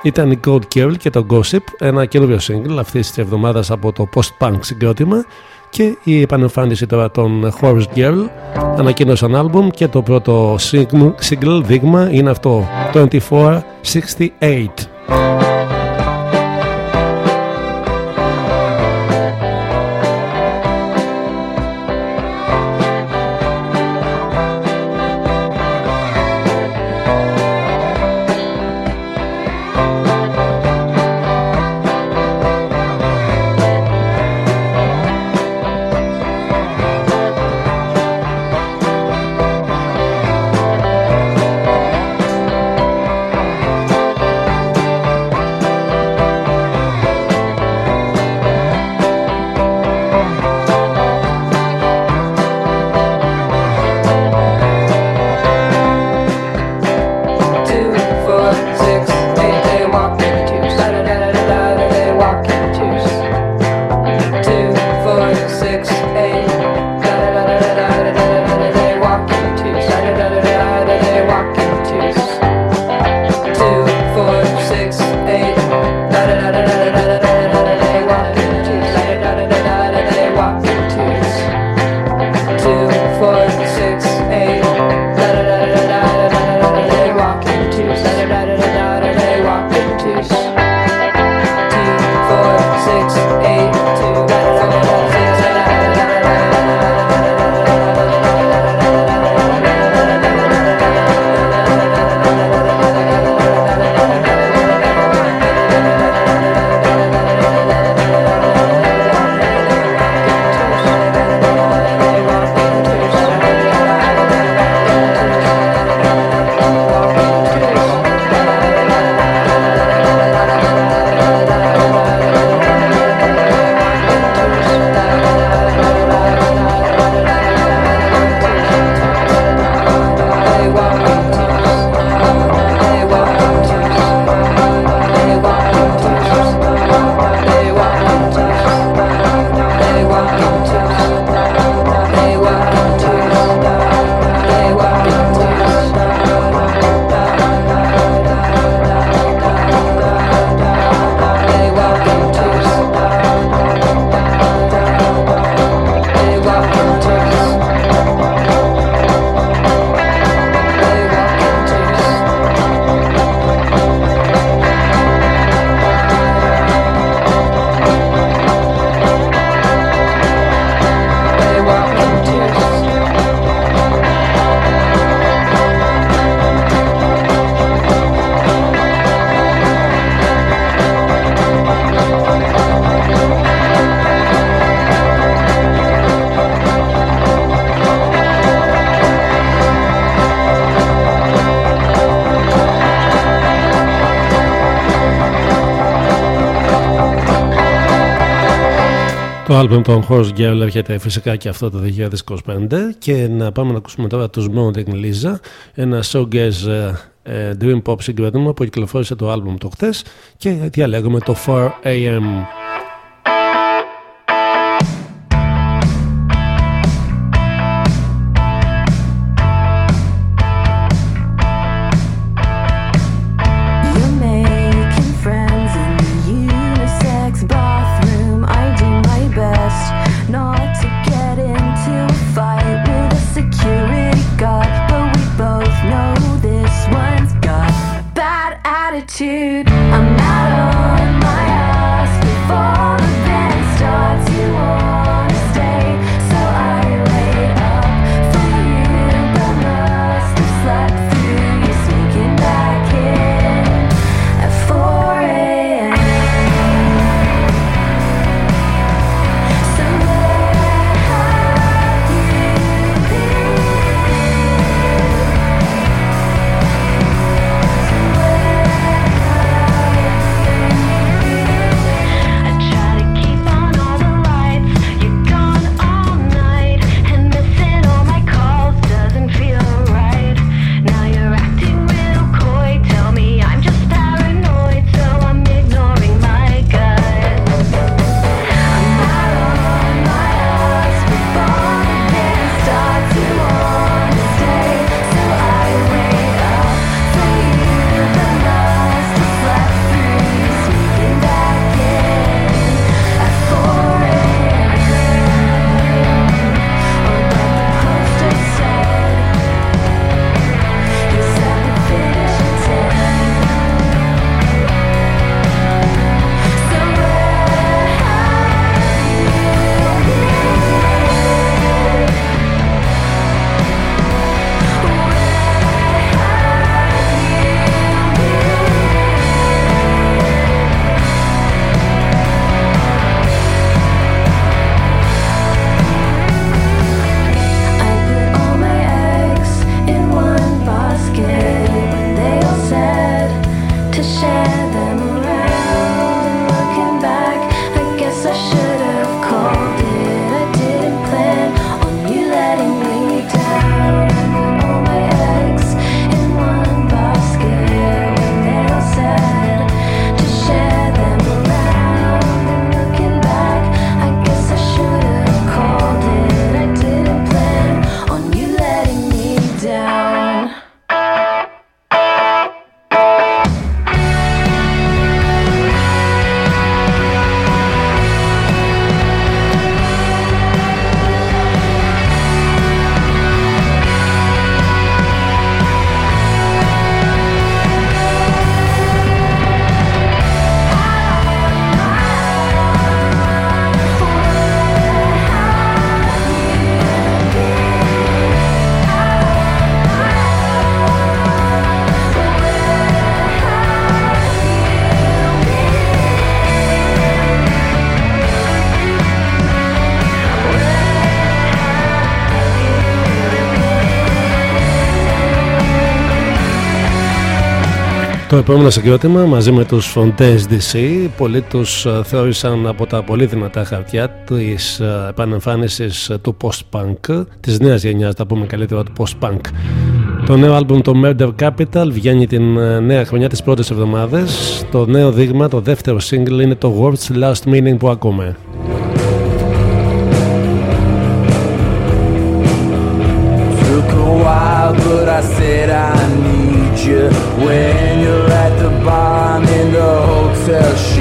ήταν η Gold Girl και το Gossip, ένα καινούριο single αυτής της εβδομάδας από το post-punk συγκρότημα. Και η επανεμφάνιση τώρα των Horse Girl ανακοίνωσαν άλμπουμ και το πρώτο single δείγμα είναι αυτό 2468 Το άλμπουμ των Horse Girl έρχεται φυσικά και αυτό το 2025 και να πάμε να ακούσουμε τώρα τους Mountain Lisa ένα showgaze ε, dream pop συγκρότημα που κυκλοφόρησε το άλμπουμ το χτες και διαλέγουμε το 4am. Το επόμενο συγκρότημα μαζί με τους Fontaines DC πολλοί τους ε, θεώρησαν από τα πολύ δυνατά χαρτιά της ε, επανεμφάνισης του post-punk της νέας γενιάς, τα πούμε καλύτερα του post-punk. Το νέο άλμπουμ το Murder Capital βγαίνει την ε, νέα χρονιά τις πρώτες εβδομάδες. Το νέο δείγμα, το δεύτερο single είναι το World's Last Meaning που ακούμε. Took a while, but I said I need you when you're a bomb in the hotel.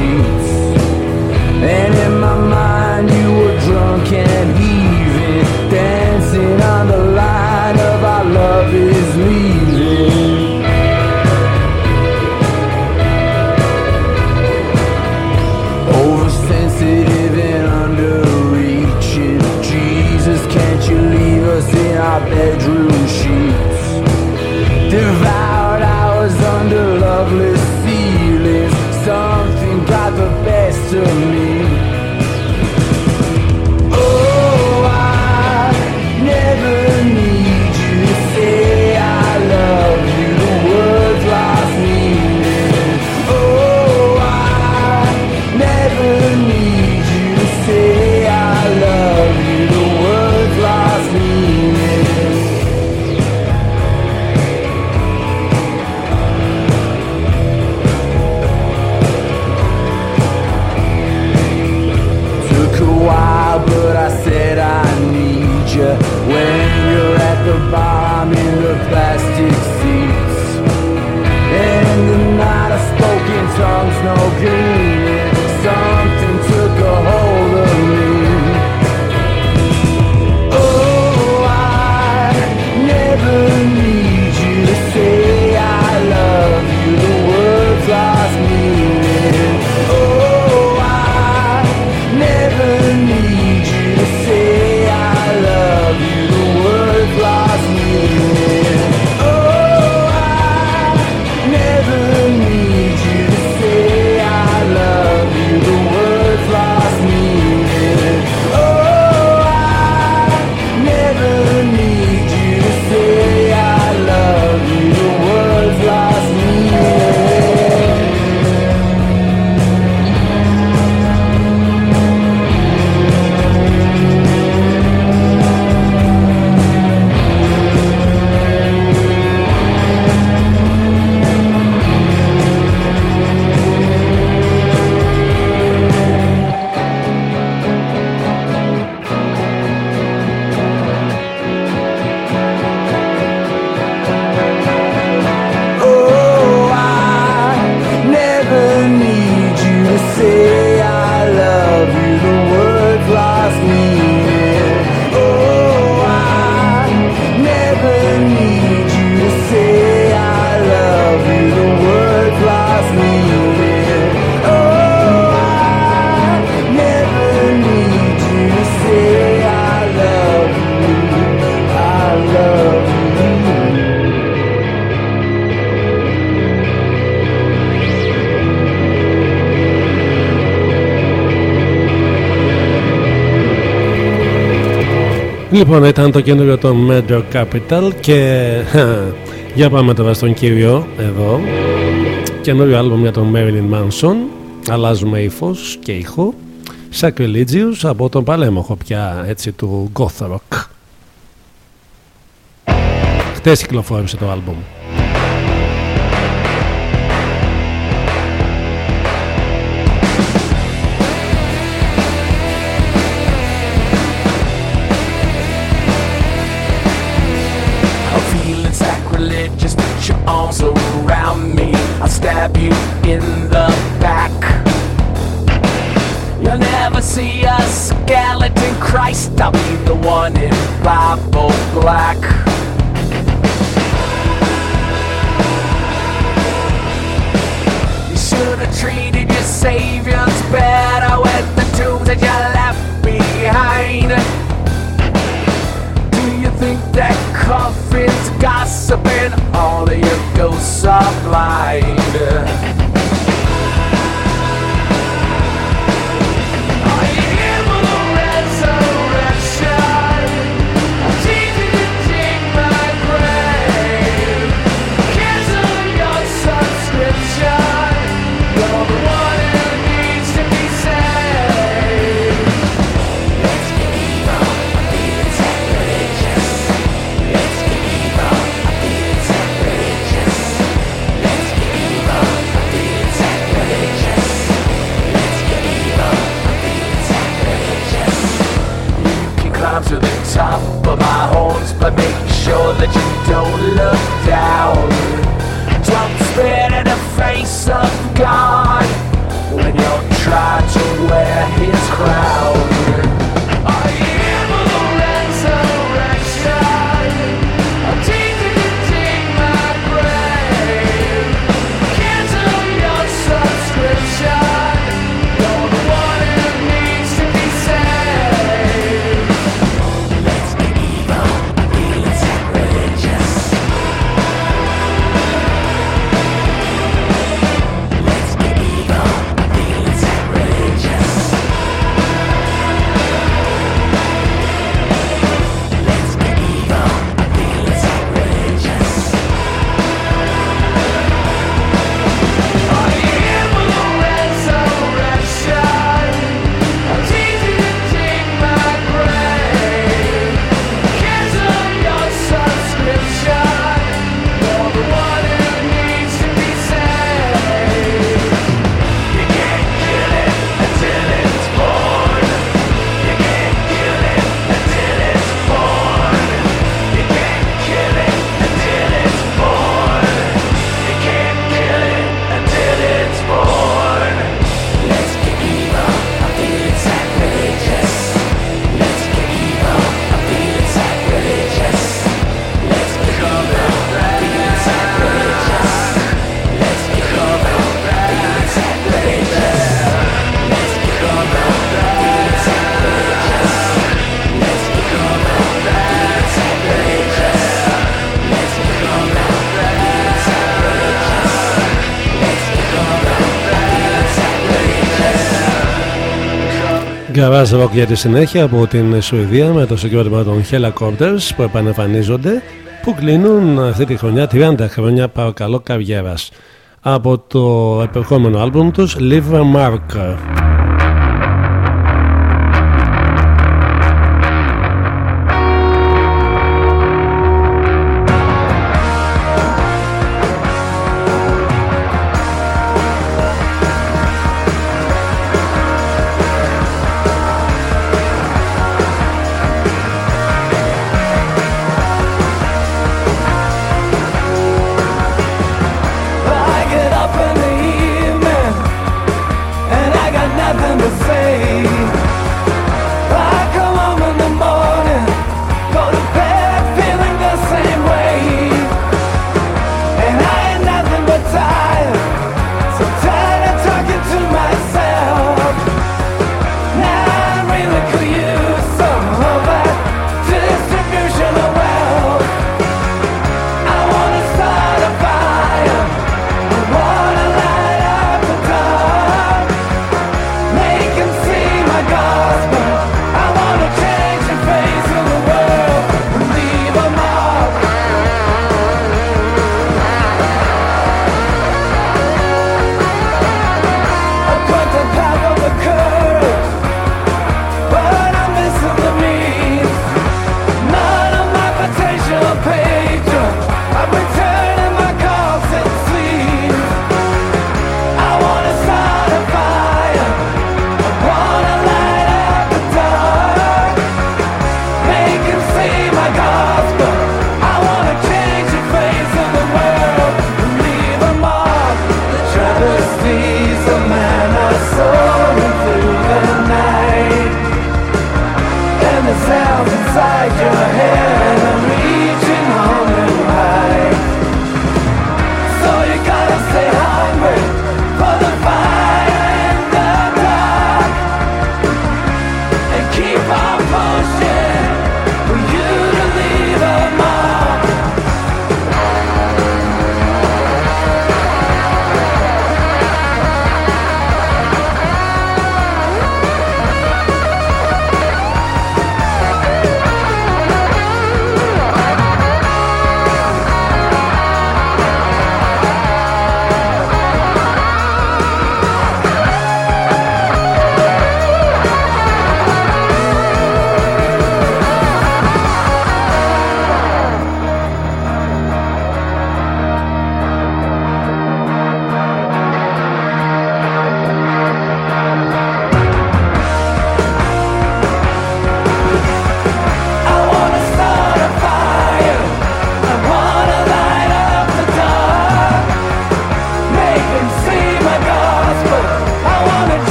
Λοιπόν, ήταν το καινούριο το Major Capital και για πάμε τώρα στον κύριο εδώ. Καινούριο άλμπομ για τον Marilyn Manson. Αλλάζουμε ύφο και ήχο. Sacrilegious από τον παλέμοχο πια έτσι του Goth Rock. Χτες κυκλοφόρησε το άλμπομ. Black. You should have treated your saviors better with the tombs that you left behind. Do you think that coffin's gossiping? All of your ghosts are blind. but make sure that you don't look down. Don't spit in the face of God when you're trying to wear his crown. Garage για τη συνέχεια από την Σουηδία με το συγκρότημα των Helicopters που επανεμφανίζονται που κλείνουν αυτή τη χρονιά 30 χρόνια παρακαλώ καριέρας από το επερχόμενο άλμπουμ τους Live Mark.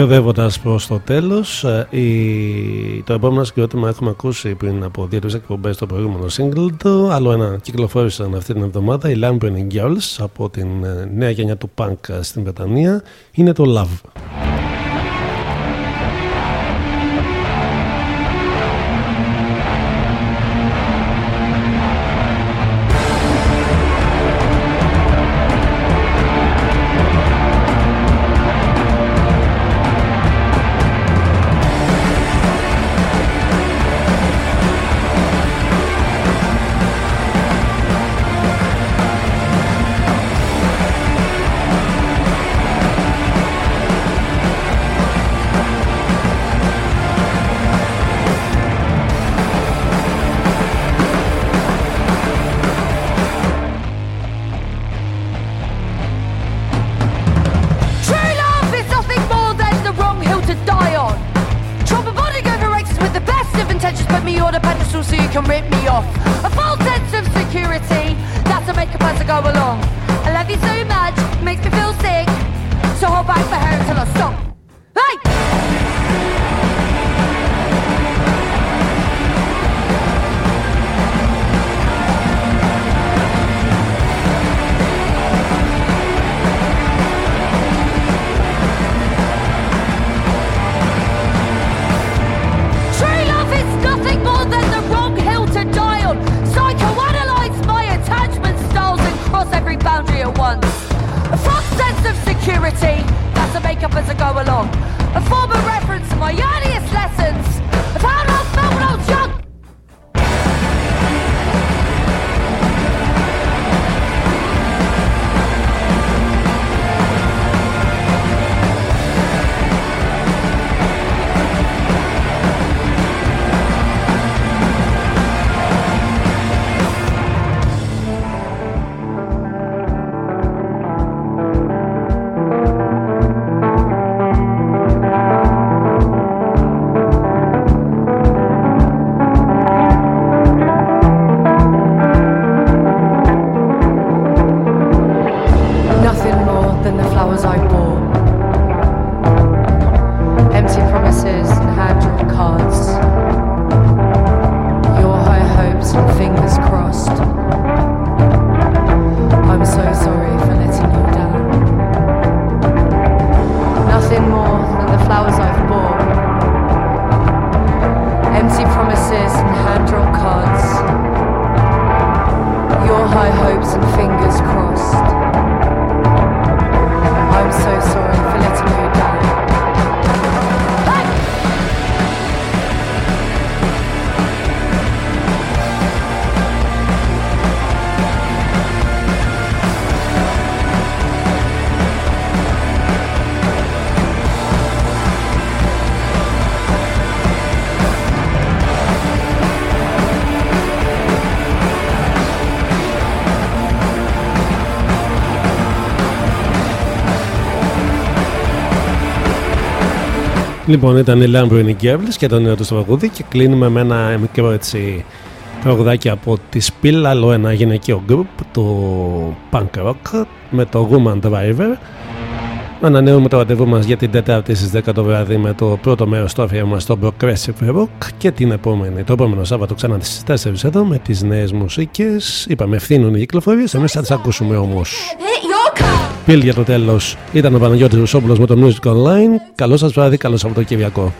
Και οδεύοντα προς το τέλος, το επόμενο συγκρότημα έχουμε ακούσει πριν από δύο-τρει εκπομπές το προηγούμενο single του. Άλλο ένα κυκλοφόρησαν αυτή την εβδομάδα, οι Lamborghini Girls από την ε, νέα γενιά του punk στην Βρετανία. Είναι το Love. Λοιπόν, ήταν η Lamborghini Girls και το νέο του στο τραγούδι και κλείνουμε με ένα μικρό έτσι τραγουδάκι από τη Spill, άλλο ένα γυναικείο group του punk rock με το Woman Driver. Ανανεώνουμε το ραντεβού μας για την Τετάρτη στις 10 το βράδυ με το πρώτο μέρος του αφιέρωμα στο Progressive Rock και την επόμενη, το επόμενο Σάββατο ξανά στις 4 εδώ με τις νέες μουσικές. Είπαμε ευθύνουν οι κυκλοφορίες, εμείς θα τις ακούσουμε όμως. Πιλ για το τέλος ήταν ο Παναγιώτης Ρουσόπουλος με το Music Online. Καλό σας βράδυ, καλό Σαββατοκύριακο.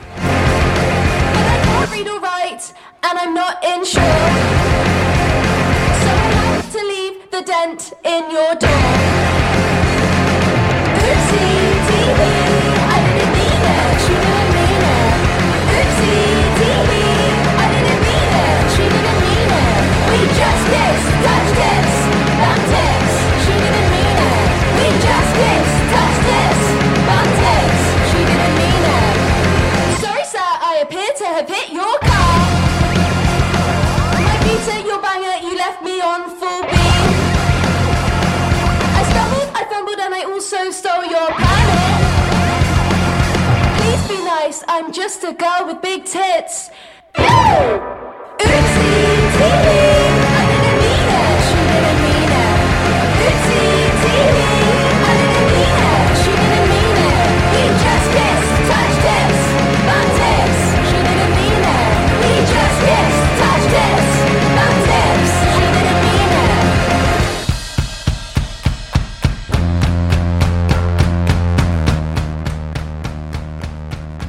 Just a girl with big tits.